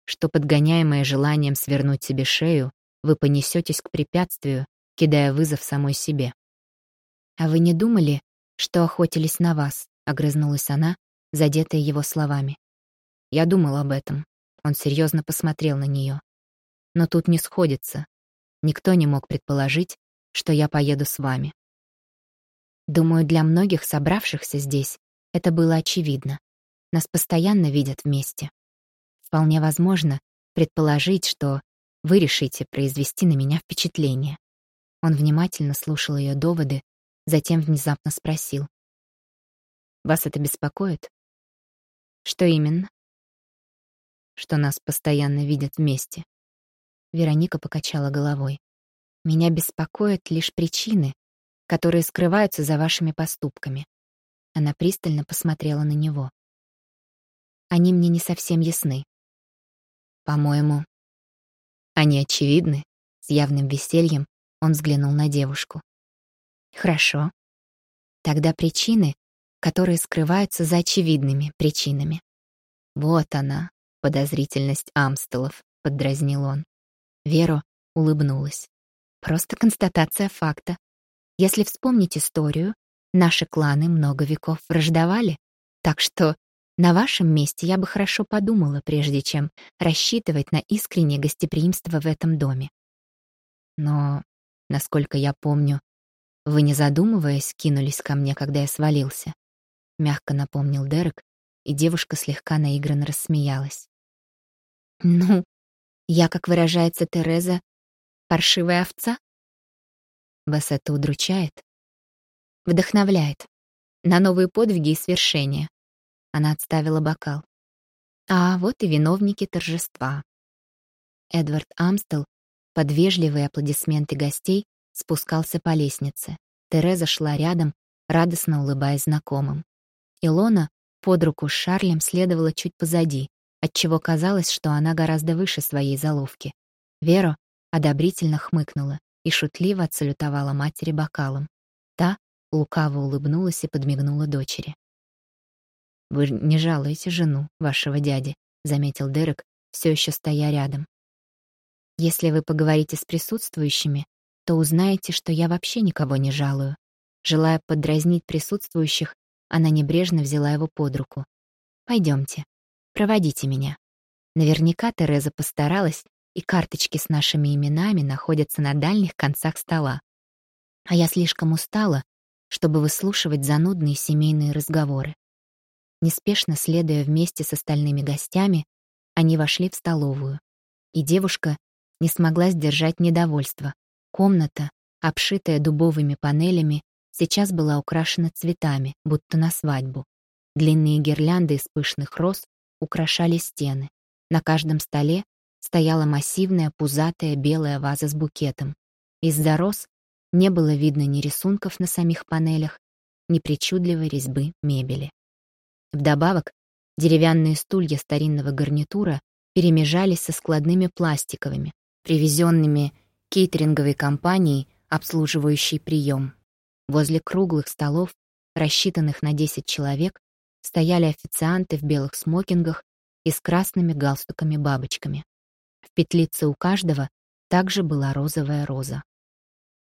Speaker 1: что, подгоняемое желанием свернуть себе шею, вы понесетесь к препятствию, кидая вызов самой себе. «А вы не думали, что охотились на вас?» — огрызнулась она, задетая его словами. «Я думал об этом». Он серьезно посмотрел на нее. «Но тут не сходится. Никто не мог предположить, что я поеду с вами. Думаю, для многих собравшихся здесь это было очевидно. Нас постоянно видят вместе. Вполне возможно предположить, что вы решите произвести на меня впечатление. Он внимательно слушал ее доводы, затем внезапно спросил. «Вас это беспокоит?» «Что именно?» «Что нас постоянно видят вместе». Вероника покачала головой. «Меня беспокоят лишь причины, которые скрываются за вашими поступками». Она пристально посмотрела на него. Они мне не совсем ясны. По-моему, они очевидны. С явным весельем он взглянул на девушку. Хорошо. Тогда причины, которые скрываются за очевидными причинами. Вот она, подозрительность Амстелов, поддразнил он. Вера улыбнулась. Просто констатация факта. Если вспомнить историю, наши кланы много веков враждовали, так что на вашем месте я бы хорошо подумала, прежде чем рассчитывать на искреннее гостеприимство в этом доме. Но, насколько я помню, вы, не задумываясь, кинулись ко мне, когда я свалился. Мягко напомнил Дерек, и девушка слегка наигранно рассмеялась. «Ну, я, как выражается Тереза, паршивая овца?» Вас это удручает? Вдохновляет. На новые подвиги и свершения. Она отставила бокал. А вот и виновники торжества. Эдвард Амстел, под вежливые аплодисменты гостей, спускался по лестнице. Тереза шла рядом, радостно улыбаясь знакомым. Илона под руку с Шарлем следовала чуть позади, отчего казалось, что она гораздо выше своей заловки. Вера одобрительно хмыкнула и шутливо отсалютовала матери бокалом. Та лукаво улыбнулась и подмигнула дочери. «Вы не жалуете жену вашего дяди», — заметил Дерек, все еще стоя рядом. «Если вы поговорите с присутствующими, то узнаете, что я вообще никого не жалую». Желая подразнить присутствующих, она небрежно взяла его под руку. «Пойдемте, проводите меня». Наверняка Тереза постаралась, и карточки с нашими именами находятся на дальних концах стола. А я слишком устала, чтобы выслушивать занудные семейные разговоры. Неспешно следуя вместе с остальными гостями, они вошли в столовую. И девушка не смогла сдержать недовольство. Комната, обшитая дубовыми панелями, сейчас была украшена цветами, будто на свадьбу. Длинные гирлянды из пышных роз украшали стены. На каждом столе стояла массивная пузатая белая ваза с букетом. Из-за роз не было видно ни рисунков на самих панелях, ни причудливой резьбы мебели. Вдобавок, деревянные стулья старинного гарнитура перемежались со складными пластиковыми, привезенными кейтеринговой компанией, обслуживающей прием. Возле круглых столов, рассчитанных на 10 человек, стояли официанты в белых смокингах и с красными галстуками-бабочками. В петлице у каждого также была розовая роза.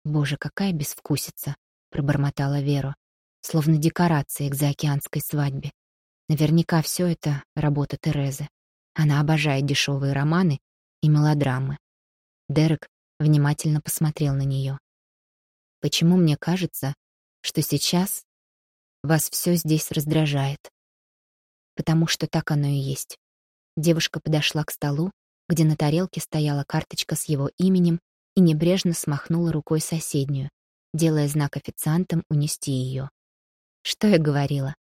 Speaker 1: «Боже, какая безвкусица!» — пробормотала Вера, словно декорация к заокеанской свадьбе. Наверняка все это работа Терезы. Она обожает дешевые романы и мелодрамы. Дерек внимательно посмотрел на нее. «Почему мне кажется, что сейчас вас все здесь раздражает?» «Потому что так оно и есть». Девушка подошла к столу, где на тарелке стояла карточка с его именем и небрежно смахнула рукой соседнюю, делая знак официантам унести ее. Что я говорила?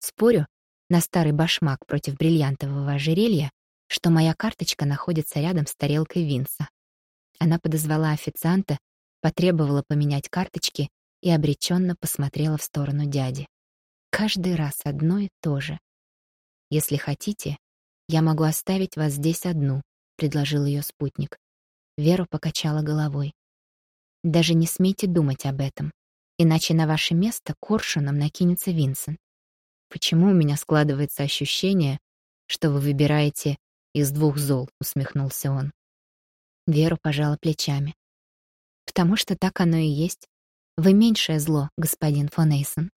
Speaker 1: Спорю, на старый башмак против бриллиантового ожерелья, что моя карточка находится рядом с тарелкой Винса. Она подозвала официанта, потребовала поменять карточки и обреченно посмотрела в сторону дяди. Каждый раз одно и то же. «Если хотите, я могу оставить вас здесь одну», — предложил ее спутник. Вера покачала головой. «Даже не смейте думать об этом, иначе на ваше место коршуном накинется Винсент. «Почему у меня складывается ощущение, что вы выбираете из двух зол?» — усмехнулся он. Вера пожала плечами. «Потому что так оно и есть. Вы меньшее зло, господин фон Эйсон.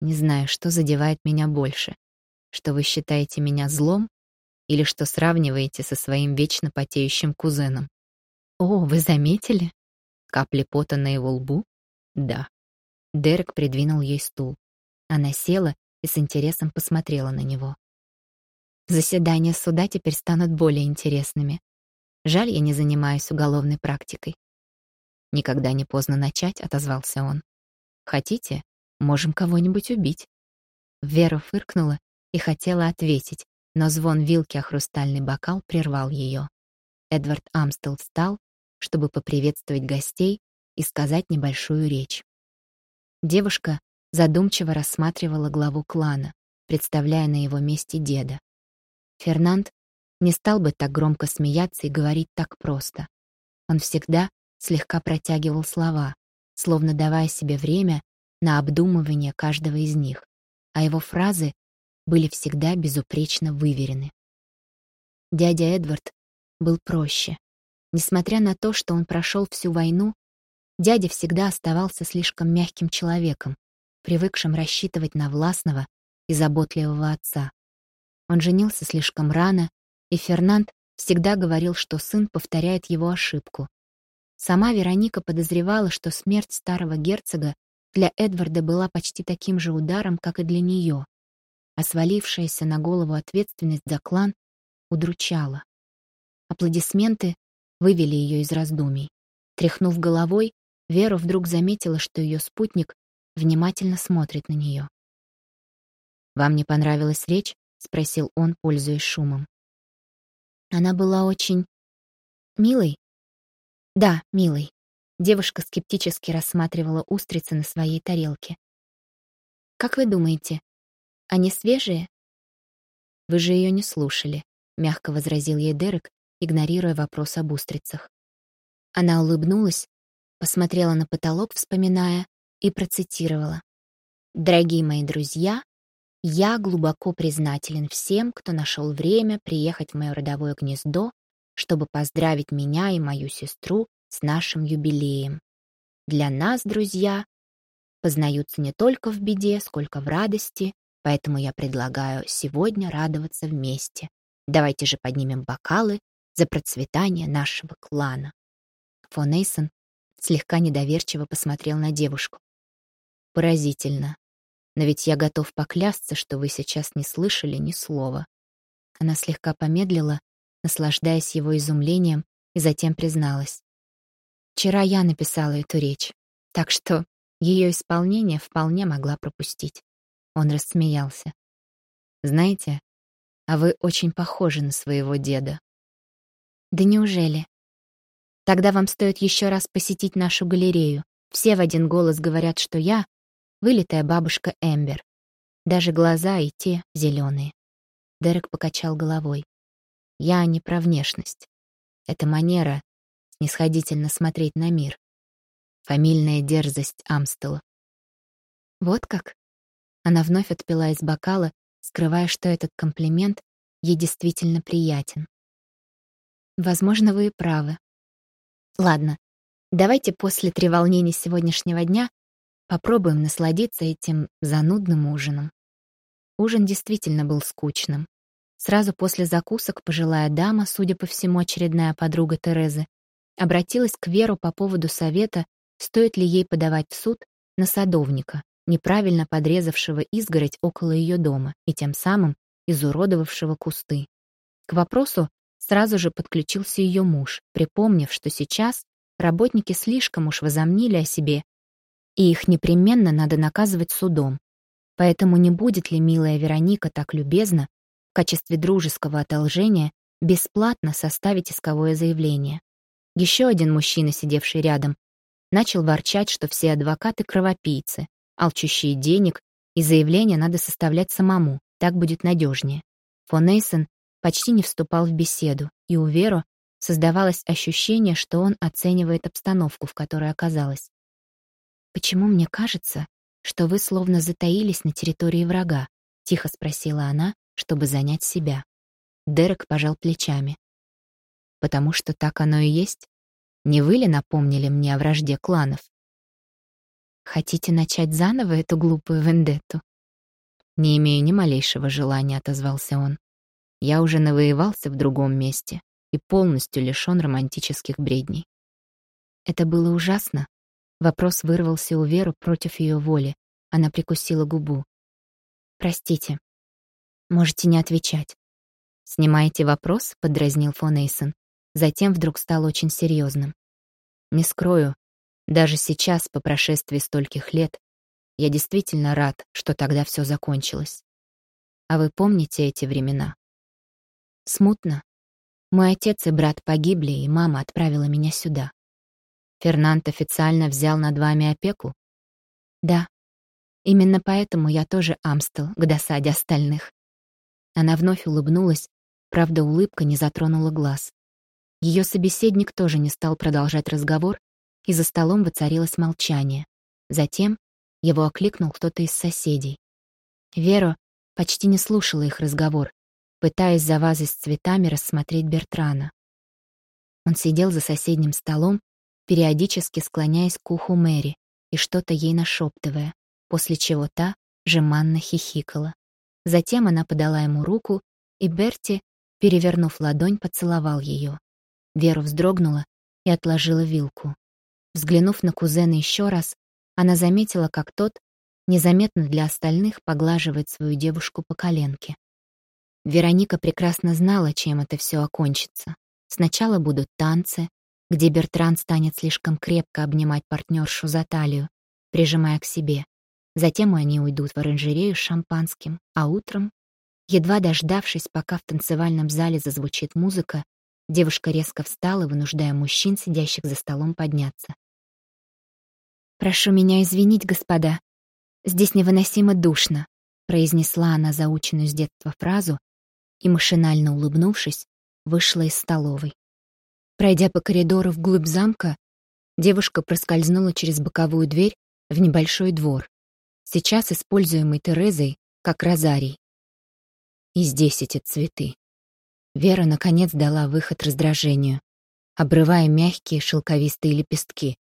Speaker 1: Не знаю, что задевает меня больше. Что вы считаете меня злом или что сравниваете со своим вечно потеющим кузеном. О, вы заметили? Капли пота на его лбу? Да. Дерек придвинул ей стул. Она села и с интересом посмотрела на него. Заседания суда теперь станут более интересными. Жаль, я не занимаюсь уголовной практикой. Никогда не поздно начать, отозвался он. Хотите, можем кого-нибудь убить. Вера фыркнула и хотела ответить, но звон вилки о хрустальный бокал прервал ее. Эдвард Амстел встал, чтобы поприветствовать гостей и сказать небольшую речь. Девушка задумчиво рассматривала главу клана, представляя на его месте деда. Фернанд не стал бы так громко смеяться и говорить так просто. Он всегда слегка протягивал слова, словно давая себе время на обдумывание каждого из них, а его фразы были всегда безупречно выверены. Дядя Эдвард был проще. Несмотря на то, что он прошел всю войну, дядя всегда оставался слишком мягким человеком, привыкшим рассчитывать на властного и заботливого отца. Он женился слишком рано, и Фернанд всегда говорил, что сын повторяет его ошибку. Сама Вероника подозревала, что смерть старого герцога для Эдварда была почти таким же ударом, как и для нее, а свалившаяся на голову ответственность за клан удручала. Аплодисменты вывели ее из раздумий. Тряхнув головой, Вера вдруг заметила, что ее спутник внимательно смотрит на нее. «Вам не понравилась речь?» — спросил он, пользуясь шумом. Она была очень... милой? Да, милой. Девушка скептически рассматривала устрицы на своей тарелке. «Как вы думаете, они свежие?» «Вы же ее не слушали», — мягко возразил ей Дерек, игнорируя вопрос об устрицах. Она улыбнулась, посмотрела на потолок, вспоминая, и процитировала. «Дорогие мои друзья, я глубоко признателен всем, кто нашел время приехать в мое родовое гнездо, чтобы поздравить меня и мою сестру с нашим юбилеем. Для нас, друзья, познаются не только в беде, сколько в радости, поэтому я предлагаю сегодня радоваться вместе. Давайте же поднимем бокалы за процветание нашего клана. Фон Эйсон слегка недоверчиво посмотрел на девушку. Поразительно. Но ведь я готов поклясться, что вы сейчас не слышали ни слова. Она слегка помедлила, наслаждаясь его изумлением, и затем призналась. Вчера я написала эту речь, так что ее исполнение вполне могла пропустить. Он рассмеялся. Знаете, а вы очень похожи на своего деда. Да неужели? Тогда вам стоит еще раз посетить нашу галерею. Все в один голос говорят, что я — вылитая бабушка Эмбер. Даже глаза и те зеленые. Дерек покачал головой. Я не про внешность. Это манера снисходительно смотреть на мир. Фамильная дерзость Амстела. Вот как? Она вновь отпила из бокала, скрывая, что этот комплимент ей действительно приятен. Возможно, вы и правы. Ладно, давайте после треволнений сегодняшнего дня попробуем насладиться этим занудным ужином. Ужин действительно был скучным. Сразу после закусок пожилая дама, судя по всему, очередная подруга Терезы, обратилась к Веру по поводу совета, стоит ли ей подавать в суд на садовника, неправильно подрезавшего изгородь около ее дома и тем самым изуродовавшего кусты. К вопросу сразу же подключился ее муж, припомнив, что сейчас работники слишком уж возомнили о себе, и их непременно надо наказывать судом. Поэтому не будет ли милая Вероника так любезна качестве дружеского одолжения бесплатно составить исковое заявление. Еще один мужчина, сидевший рядом, начал ворчать, что все адвокаты — кровопийцы, алчущие денег, и заявление надо составлять самому, так будет надежнее. Фон Эйсон почти не вступал в беседу, и у Веру создавалось ощущение, что он оценивает обстановку, в которой оказалась. «Почему мне кажется, что вы словно затаились на территории врага?» — тихо спросила она, чтобы занять себя. Дерек пожал плечами. «Потому что так оно и есть. Не вы ли напомнили мне о вражде кланов?» «Хотите начать заново эту глупую вендетту?» «Не имею ни малейшего желания», — отозвался он. «Я уже навоевался в другом месте и полностью лишён романтических бредней». Это было ужасно. Вопрос вырвался у Веры против ее воли. Она прикусила губу. «Простите, Можете не отвечать. «Снимаете вопрос?» — подразнил фон Эйсон. Затем вдруг стал очень серьезным. «Не скрою, даже сейчас, по прошествии стольких лет, я действительно рад, что тогда все закончилось. А вы помните эти времена?» «Смутно. Мой отец и брат погибли, и мама отправила меня сюда. Фернанд официально взял над вами опеку?» «Да. Именно поэтому я тоже Амстел, к досаде остальных. Она вновь улыбнулась, правда, улыбка не затронула глаз. Ее собеседник тоже не стал продолжать разговор, и за столом воцарилось молчание. Затем его окликнул кто-то из соседей. Вера почти не слушала их разговор, пытаясь за вазой с цветами рассмотреть Бертрана. Он сидел за соседним столом, периодически склоняясь к уху Мэри и что-то ей нашептывая, после чего та жеманно хихикала. Затем она подала ему руку, и Берти, перевернув ладонь, поцеловал ее. Вера вздрогнула и отложила вилку. Взглянув на кузена еще раз, она заметила, как тот, незаметно для остальных, поглаживает свою девушку по коленке. Вероника прекрасно знала, чем это все окончится. Сначала будут танцы, где Бертран станет слишком крепко обнимать партнершу за талию, прижимая к себе. Затем они уйдут в оранжерею с шампанским, а утром, едва дождавшись, пока в танцевальном зале зазвучит музыка, девушка резко встала, вынуждая мужчин, сидящих за столом, подняться. «Прошу меня извинить, господа. Здесь невыносимо душно», произнесла она заученную с детства фразу и, машинально улыбнувшись, вышла из столовой. Пройдя по коридору вглубь замка, девушка проскользнула через боковую дверь в небольшой двор, сейчас используемый Терезой как розарий. И здесь эти цветы. Вера, наконец, дала выход раздражению, обрывая мягкие шелковистые лепестки.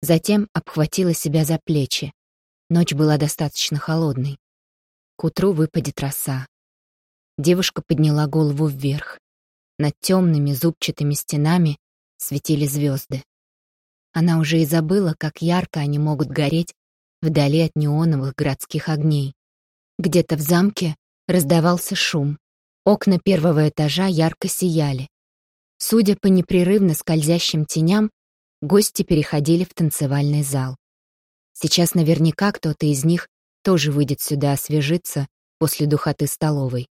Speaker 1: Затем обхватила себя за плечи. Ночь была достаточно холодной. К утру выпадет роса. Девушка подняла голову вверх. Над темными зубчатыми стенами светили звезды. Она уже и забыла, как ярко они могут гореть вдали от неоновых городских огней. Где-то в замке раздавался шум. Окна первого этажа ярко сияли. Судя по непрерывно скользящим теням, гости переходили в танцевальный зал. Сейчас наверняка кто-то из них тоже выйдет сюда освежиться после духоты столовой.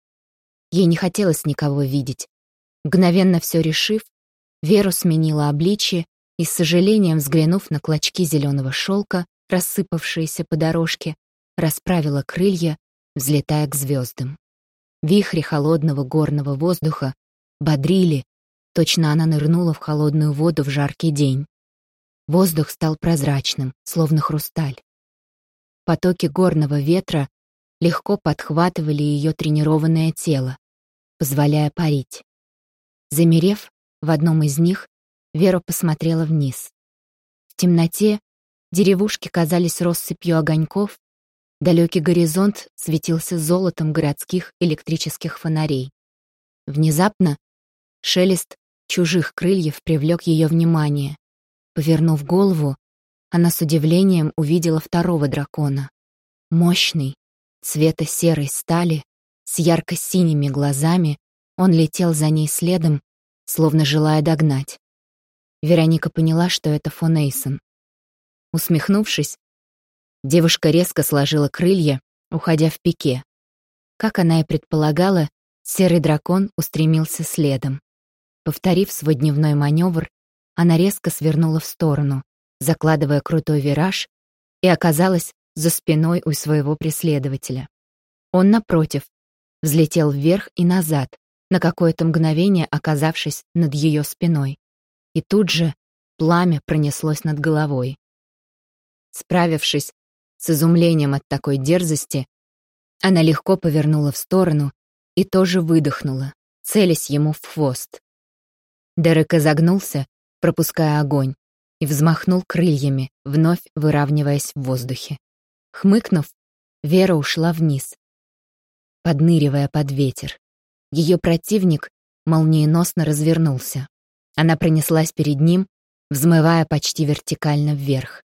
Speaker 1: Ей не хотелось никого видеть. Мгновенно все решив, Веру сменила обличье и, с сожалением взглянув на клочки зеленого шелка, рассыпавшиеся по дорожке, расправила крылья, взлетая к звездам. Вихри холодного горного воздуха бодрили, точно она нырнула в холодную воду в жаркий день. Воздух стал прозрачным, словно хрусталь. Потоки горного ветра легко подхватывали ее тренированное тело, позволяя парить. Замерев в одном из них, Вера посмотрела вниз. В темноте деревушки казались россыпью огоньков, далекий горизонт светился золотом городских электрических фонарей. Внезапно шелест чужих крыльев привлек ее внимание. Повернув голову, она с удивлением увидела второго дракона. Мощный, цвета серой стали, с ярко-синими глазами, он летел за ней следом, словно желая догнать. Вероника поняла, что это фон Эйсон. Усмехнувшись, девушка резко сложила крылья, уходя в пике. Как она и предполагала, серый дракон устремился следом. Повторив свой дневной маневр, она резко свернула в сторону, закладывая крутой вираж, и оказалась за спиной у своего преследователя. Он, напротив, взлетел вверх и назад, на какое-то мгновение оказавшись над ее спиной. И тут же пламя пронеслось над головой. Справившись с изумлением от такой дерзости, она легко повернула в сторону и тоже выдохнула, целясь ему в хвост. Дерек изогнулся, пропуская огонь, и взмахнул крыльями, вновь выравниваясь в воздухе. Хмыкнув, Вера ушла вниз, подныривая под ветер. Ее противник молниеносно развернулся. Она пронеслась перед ним, взмывая почти вертикально вверх.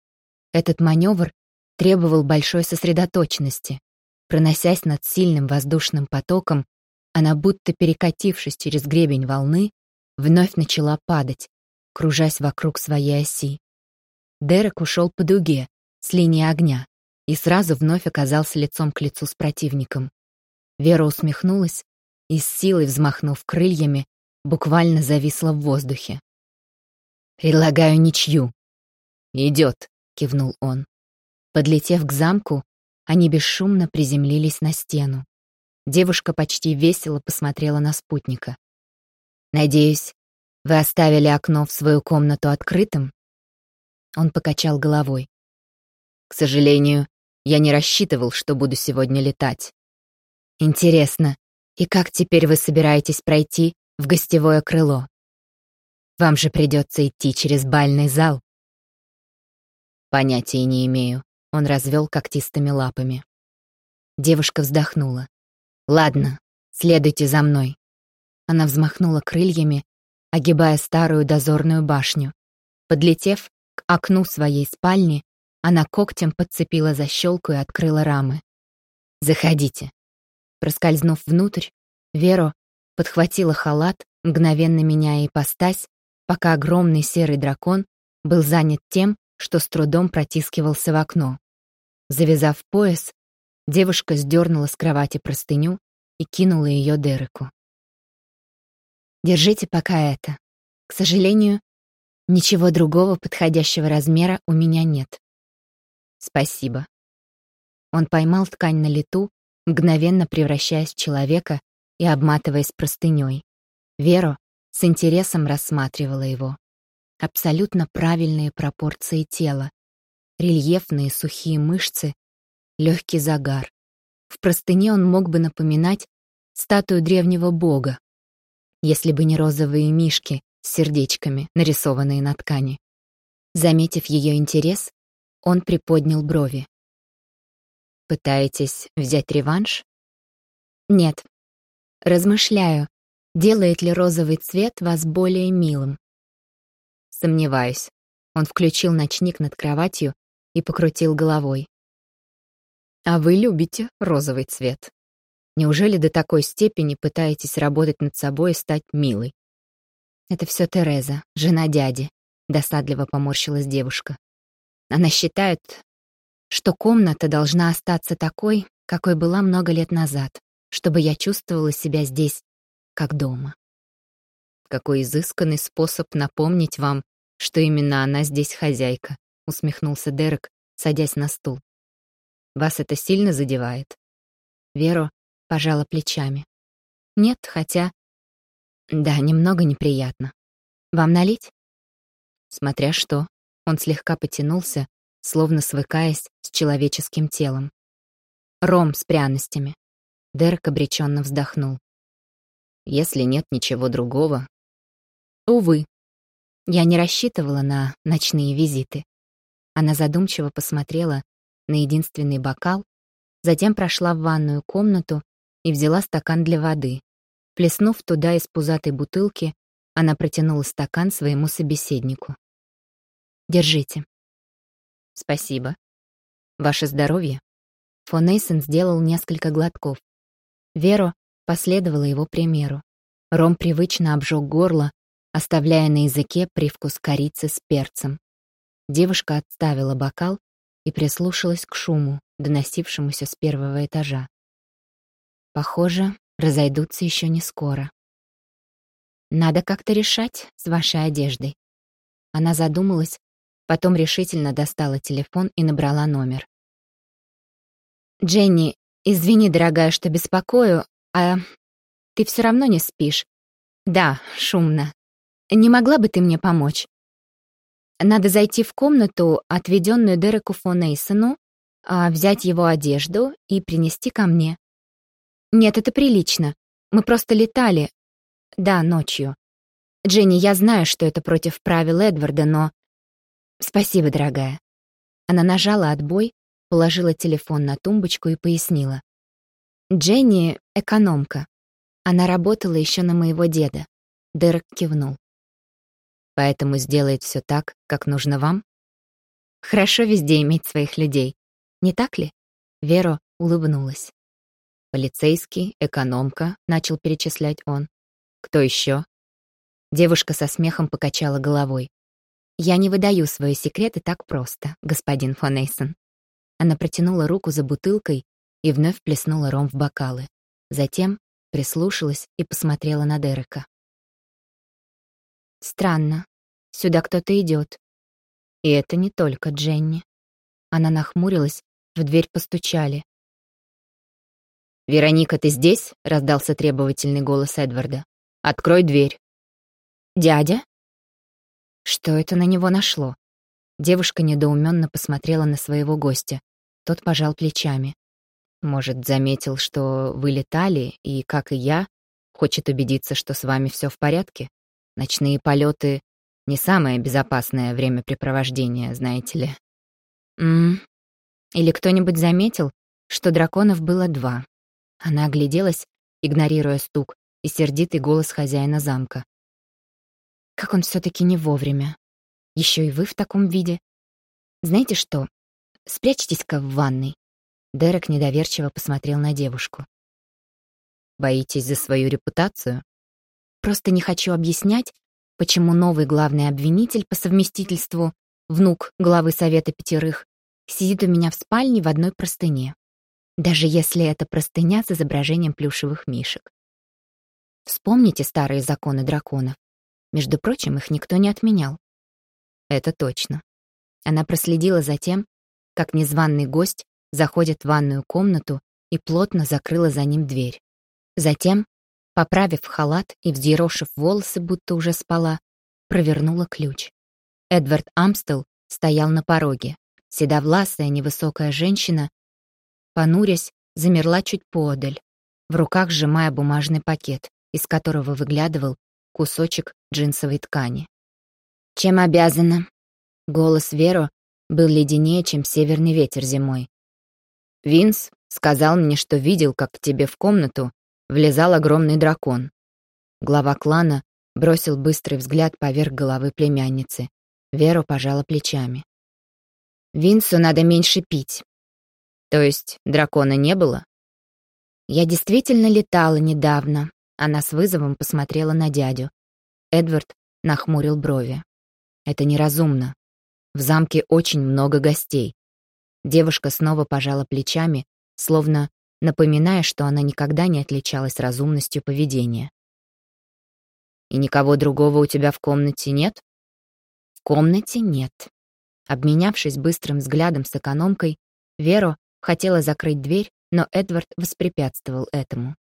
Speaker 1: Этот маневр требовал большой сосредоточенности. Проносясь над сильным воздушным потоком, она, будто перекатившись через гребень волны, вновь начала падать, кружась вокруг своей оси. Дерек ушел по дуге, с линии огня, и сразу вновь оказался лицом к лицу с противником. Вера усмехнулась и с силой взмахнув крыльями, буквально зависла в воздухе. «Предлагаю ничью». «Идет», — кивнул он. Подлетев к замку, они бесшумно приземлились на стену. Девушка почти весело посмотрела на спутника. «Надеюсь, вы оставили окно в свою комнату открытым?» Он покачал головой. «К сожалению, я не рассчитывал, что буду сегодня летать. Интересно, и как теперь вы собираетесь пройти в гостевое крыло? Вам же придется идти через бальный зал. Понятия не имею. Он развел когтистыми лапами. Девушка вздохнула. Ладно, следуйте за мной. Она взмахнула крыльями, огибая старую дозорную башню. Подлетев к окну своей спальни, она когтем подцепила защелку и открыла рамы. «Заходите», Проскользнув внутрь, Веро подхватила халат, мгновенно меняя ипостась, пока огромный серый дракон был занят тем, что с трудом протискивался в окно. Завязав пояс, девушка сдернула с кровати простыню и кинула ее Дереку. «Держите пока это. К сожалению, ничего другого подходящего размера у меня нет». «Спасибо». Он поймал ткань на лету мгновенно превращаясь в человека и обматываясь простыней. Веро с интересом рассматривала его. Абсолютно правильные пропорции тела, рельефные сухие мышцы, легкий загар. В простыне он мог бы напоминать статую древнего бога, если бы не розовые мишки с сердечками, нарисованные на ткани. Заметив ее интерес, он приподнял брови. Пытаетесь взять реванш? Нет. Размышляю, делает ли розовый цвет вас более милым. Сомневаюсь. Он включил ночник над кроватью и покрутил головой. А вы любите розовый цвет. Неужели до такой степени пытаетесь работать над собой и стать милой? Это все Тереза, жена дяди, досадливо поморщилась девушка. Она считает, что комната должна остаться такой, какой была много лет назад, чтобы я чувствовала себя здесь, как дома. Какой изысканный способ напомнить вам, что именно она здесь хозяйка, усмехнулся Дерек, садясь на стул. Вас это сильно задевает? Веро пожала плечами. Нет, хотя... Да, немного неприятно. Вам налить? Смотря что. Он слегка потянулся, словно свыкаясь с человеческим телом. Ром с пряностями. Дерек обреченно вздохнул. Если нет ничего другого... Увы, я не рассчитывала на ночные визиты. Она задумчиво посмотрела на единственный бокал, затем прошла в ванную комнату и взяла стакан для воды. Плеснув туда из пузатой бутылки, она протянула стакан своему собеседнику. «Держите». «Спасибо. Ваше здоровье?» Фон Эйсон сделал несколько глотков. Веро последовала его примеру. Ром привычно обжег горло, оставляя на языке привкус корицы с перцем. Девушка отставила бокал и прислушалась к шуму, доносившемуся с первого этажа. Похоже, разойдутся еще не скоро. Надо как-то решать с вашей одеждой. Она задумалась, потом решительно достала телефон и набрала номер. «Дженни, извини, дорогая, что беспокою, а ты все равно не спишь?» «Да, шумно. Не могла бы ты мне помочь?» «Надо зайти в комнату, отведенную Дереку фон Эйсону, а взять его одежду и принести ко мне. «Нет, это прилично. Мы просто летали. Да, ночью. Дженни, я знаю, что это против правил Эдварда, но... Спасибо, дорогая». Она нажала отбой, положила телефон на тумбочку и пояснила. «Дженни — экономка. Она работала еще на моего деда». Дерек кивнул. «Поэтому сделает все так, как нужно вам?» «Хорошо везде иметь своих людей. Не так ли?» Вера улыбнулась. Полицейский, экономка, начал перечислять он. Кто еще? Девушка со смехом покачала головой. Я не выдаю свои секреты так просто, господин фон Эйсон. Она протянула руку за бутылкой и вновь плеснула ром в бокалы. Затем прислушалась и посмотрела на Дерека. Странно. Сюда кто-то идет. И это не только Дженни. Она нахмурилась, в дверь постучали. «Вероника, ты здесь?» — раздался требовательный голос Эдварда. «Открой дверь». «Дядя?» Что это на него нашло? Девушка недоуменно посмотрела на своего гостя. Тот пожал плечами. Может, заметил, что вы летали, и, как и я, хочет убедиться, что с вами все в порядке? Ночные полеты — не самое безопасное времяпрепровождение, знаете ли. М, Или кто-нибудь заметил, что драконов было два, она огляделась, игнорируя стук, и сердитый голос хозяина замка. Как он все-таки не вовремя. Еще и вы в таком виде. Знаете что? Спрячьтесь-ка в ванной. Дерек недоверчиво посмотрел на девушку. Боитесь за свою репутацию? Просто не хочу объяснять, почему новый главный обвинитель по совместительству, внук главы Совета Пятерых, сидит у меня в спальне в одной простыне даже если это простыня с изображением плюшевых мишек. Вспомните старые законы драконов. Между прочим, их никто не отменял. Это точно. Она проследила за тем, как незваный гость заходит в ванную комнату и плотно закрыла за ним дверь. Затем, поправив халат и взъерошив волосы, будто уже спала, провернула ключ. Эдвард Амстел стоял на пороге. Седовласая невысокая женщина понурясь, замерла чуть поодаль, в руках сжимая бумажный пакет, из которого выглядывал кусочек джинсовой ткани. «Чем обязана?» Голос Веро был леденее, чем северный ветер зимой. «Винс сказал мне, что видел, как к тебе в комнату влезал огромный дракон». Глава клана бросил быстрый взгляд поверх головы племянницы. Вера пожала плечами. «Винсу надо меньше пить. То есть дракона не было? Я действительно летала недавно. Она с вызовом посмотрела на дядю. Эдвард нахмурил брови. Это неразумно. В замке очень много гостей. Девушка снова пожала плечами, словно напоминая, что она никогда не отличалась разумностью поведения. «И никого другого у тебя в комнате нет?» «В комнате нет». Обменявшись быстрым взглядом с экономкой, Веро хотела закрыть дверь, но Эдвард воспрепятствовал этому.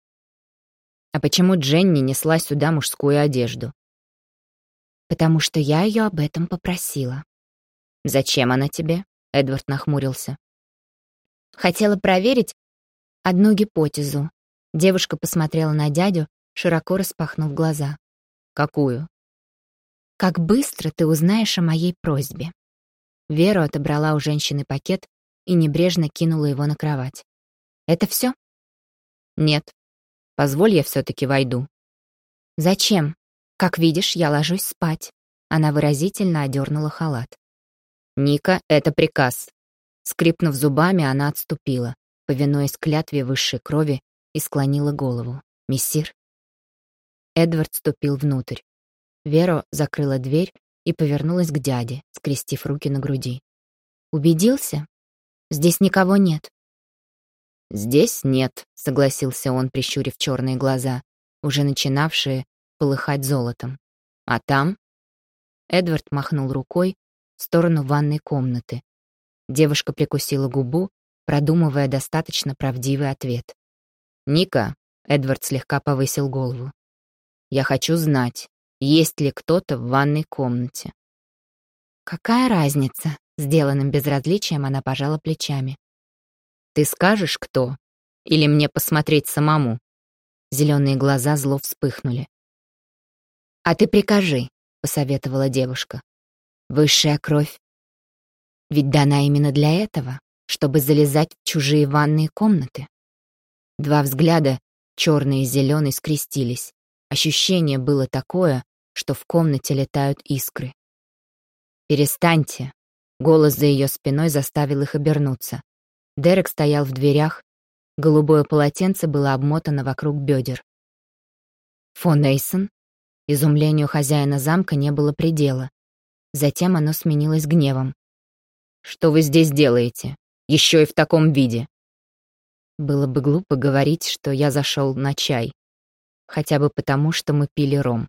Speaker 1: «А почему Дженни несла сюда мужскую одежду?» «Потому что я ее об этом попросила». «Зачем она тебе?» — Эдвард нахмурился. «Хотела проверить одну гипотезу». Девушка посмотрела на дядю, широко распахнув глаза. «Какую?» «Как быстро ты узнаешь о моей просьбе?» Вера отобрала у женщины пакет и небрежно кинула его на кровать. «Это все?» «Нет. Позволь, я все-таки войду». «Зачем? Как видишь, я ложусь спать». Она выразительно одернула халат. «Ника, это приказ». Скрипнув зубами, она отступила, повинуясь клятве высшей крови, и склонила голову. «Мессир?» Эдвард ступил внутрь. Вера закрыла дверь и повернулась к дяде, скрестив руки на груди. «Убедился? Здесь никого нет». «Здесь нет», — согласился он, прищурив черные глаза, уже начинавшие полыхать золотом. «А там?» Эдвард махнул рукой в сторону ванной комнаты. Девушка прикусила губу, продумывая достаточно правдивый ответ. «Ника», — Эдвард слегка повысил голову, — «я хочу знать, есть ли кто-то в ванной комнате». «Какая разница?» — сделанным безразличием она пожала плечами. «Ты скажешь, кто? Или мне посмотреть самому?» Зеленые глаза зло вспыхнули. «А ты прикажи», — посоветовала девушка. «Высшая кровь. Ведь дана именно для этого, чтобы залезать в чужие ванные комнаты». Два взгляда, черный и зеленый, скрестились. Ощущение было такое, что в комнате летают искры. «Перестаньте!» Голос за ее спиной заставил их обернуться. Дерек стоял в дверях, голубое полотенце было обмотано вокруг бедер. «Фон Эйсон?» Изумлению хозяина замка не было предела. Затем оно сменилось гневом. «Что вы здесь делаете? Еще и в таком виде!» Было бы глупо говорить, что я зашел на чай. Хотя бы потому, что мы пили ром.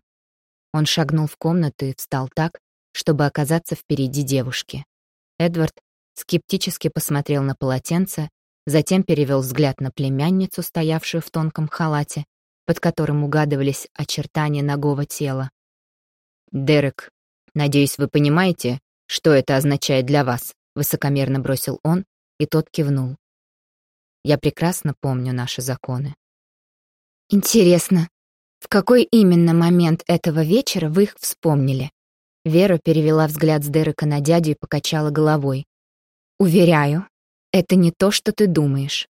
Speaker 1: Он шагнул в комнату и встал так, чтобы оказаться впереди девушки. Эдвард скептически посмотрел на полотенце, затем перевел взгляд на племянницу, стоявшую в тонком халате, под которым угадывались очертания ногого тела. «Дерек, надеюсь, вы понимаете, что это означает для вас?» — высокомерно бросил он, и тот кивнул. «Я прекрасно помню наши законы». «Интересно, в какой именно момент этого вечера вы их вспомнили?» Вера перевела взгляд с Дерека на дядю и покачала головой. «Уверяю, это не то, что ты думаешь».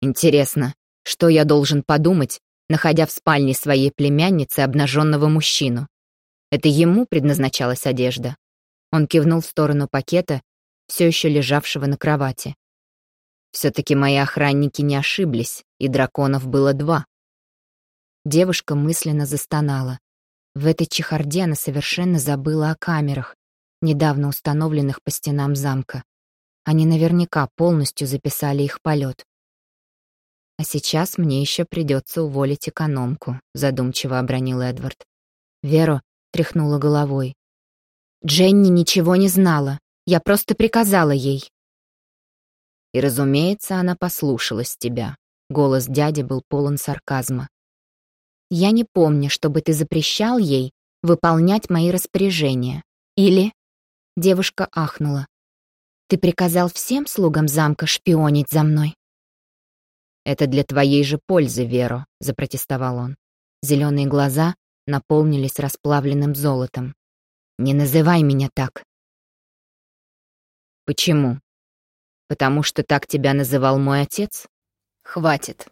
Speaker 1: «Интересно, что я должен подумать, находя в спальне своей племянницы обнаженного мужчину? Это ему предназначалась одежда?» Он кивнул в сторону пакета, все еще лежавшего на кровати. Все-таки мои охранники не ошиблись, и драконов было два. Девушка мысленно застонала. В этой чехарде она совершенно забыла о камерах, недавно установленных по стенам замка. Они наверняка полностью записали их полет. «А сейчас мне еще придется уволить экономку», — задумчиво обронил Эдвард. Вера тряхнула головой. «Дженни ничего не знала. Я просто приказала ей». «И, разумеется, она послушалась тебя». Голос дяди был полон сарказма. Я не помню, чтобы ты запрещал ей выполнять мои распоряжения. Или...» Девушка ахнула. «Ты приказал всем слугам замка шпионить за мной?» «Это для твоей же пользы, Веро», — запротестовал он. Зеленые глаза наполнились расплавленным золотом. «Не называй меня так». «Почему? Потому что так тебя называл мой отец? Хватит.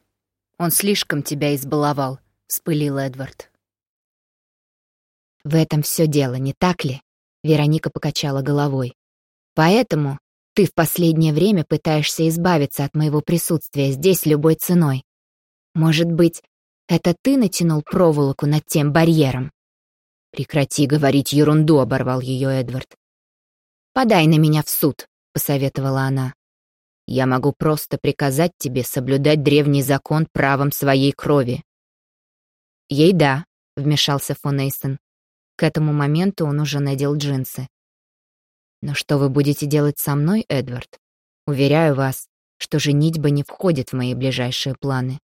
Speaker 1: Он слишком тебя избаловал вспылил Эдвард. В этом все дело, не так ли? Вероника покачала головой. Поэтому Ты в последнее время пытаешься избавиться от моего присутствия здесь любой ценой. Может быть, это ты натянул проволоку над тем барьером?» «Прекрати говорить ерунду», — оборвал ее Эдвард. «Подай на меня в суд», — посоветовала она. «Я могу просто приказать тебе соблюдать древний закон правом своей крови». «Ей да», — вмешался фон Эйстон. К этому моменту он уже надел джинсы. «Но что вы будете делать со мной, Эдвард? Уверяю вас, что женитьба не входит в мои ближайшие планы».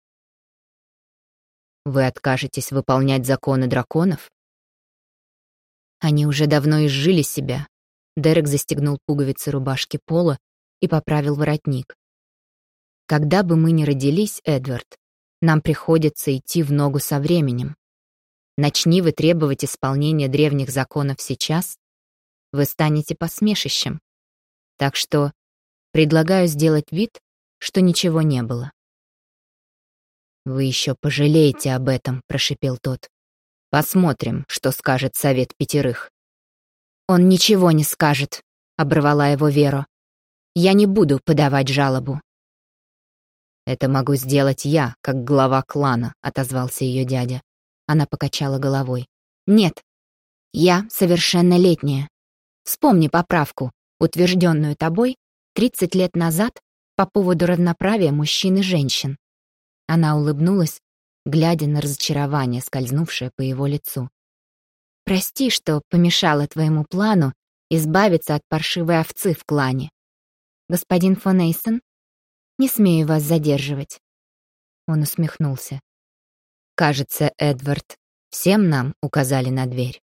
Speaker 1: «Вы откажетесь выполнять законы драконов?» Они уже давно изжили себя. Дерек застегнул пуговицы рубашки Пола и поправил воротник. Когда бы мы ни родились, Эдвард, нам приходится идти в ногу со временем. Начни вы требовать исполнения древних законов сейчас, вы станете посмешищем. Так что предлагаю сделать вид, что ничего не было. «Вы еще пожалеете об этом», — прошипел тот. «Посмотрим, что скажет совет пятерых». «Он ничего не скажет», — оборвала его Веру. «Я не буду подавать жалобу». «Это могу сделать я, как глава клана», — отозвался ее дядя. Она покачала головой. «Нет, я совершеннолетняя. Вспомни поправку, утвержденную тобой 30 лет назад по поводу равноправия мужчин и женщин». Она улыбнулась, глядя на разочарование, скользнувшее по его лицу. «Прости, что помешала твоему плану избавиться от паршивой овцы в клане. Господин фон Эйсон, не смею вас задерживать». Он усмехнулся. Кажется, Эдвард, всем нам указали на дверь.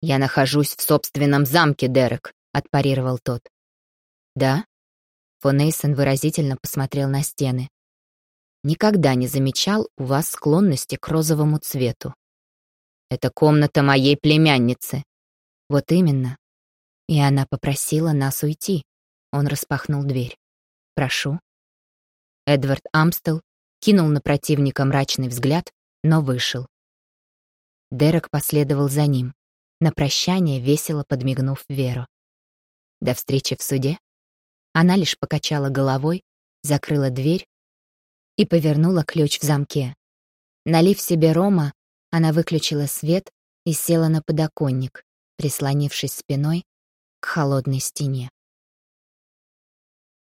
Speaker 1: «Я нахожусь в собственном замке, Дерек», — отпарировал тот. «Да?» Фон Эйсон выразительно посмотрел на стены. «Никогда не замечал у вас склонности к розовому цвету. Это комната моей племянницы». «Вот именно». И она попросила нас уйти. Он распахнул дверь. «Прошу». Эдвард Амстел кинул на противника мрачный взгляд, но вышел. Дерек последовал за ним, на прощание весело подмигнув Веру. До встречи в суде. Она лишь покачала головой, закрыла дверь и повернула ключ в замке. Налив себе рома, она выключила свет и села на подоконник, прислонившись спиной к холодной стене.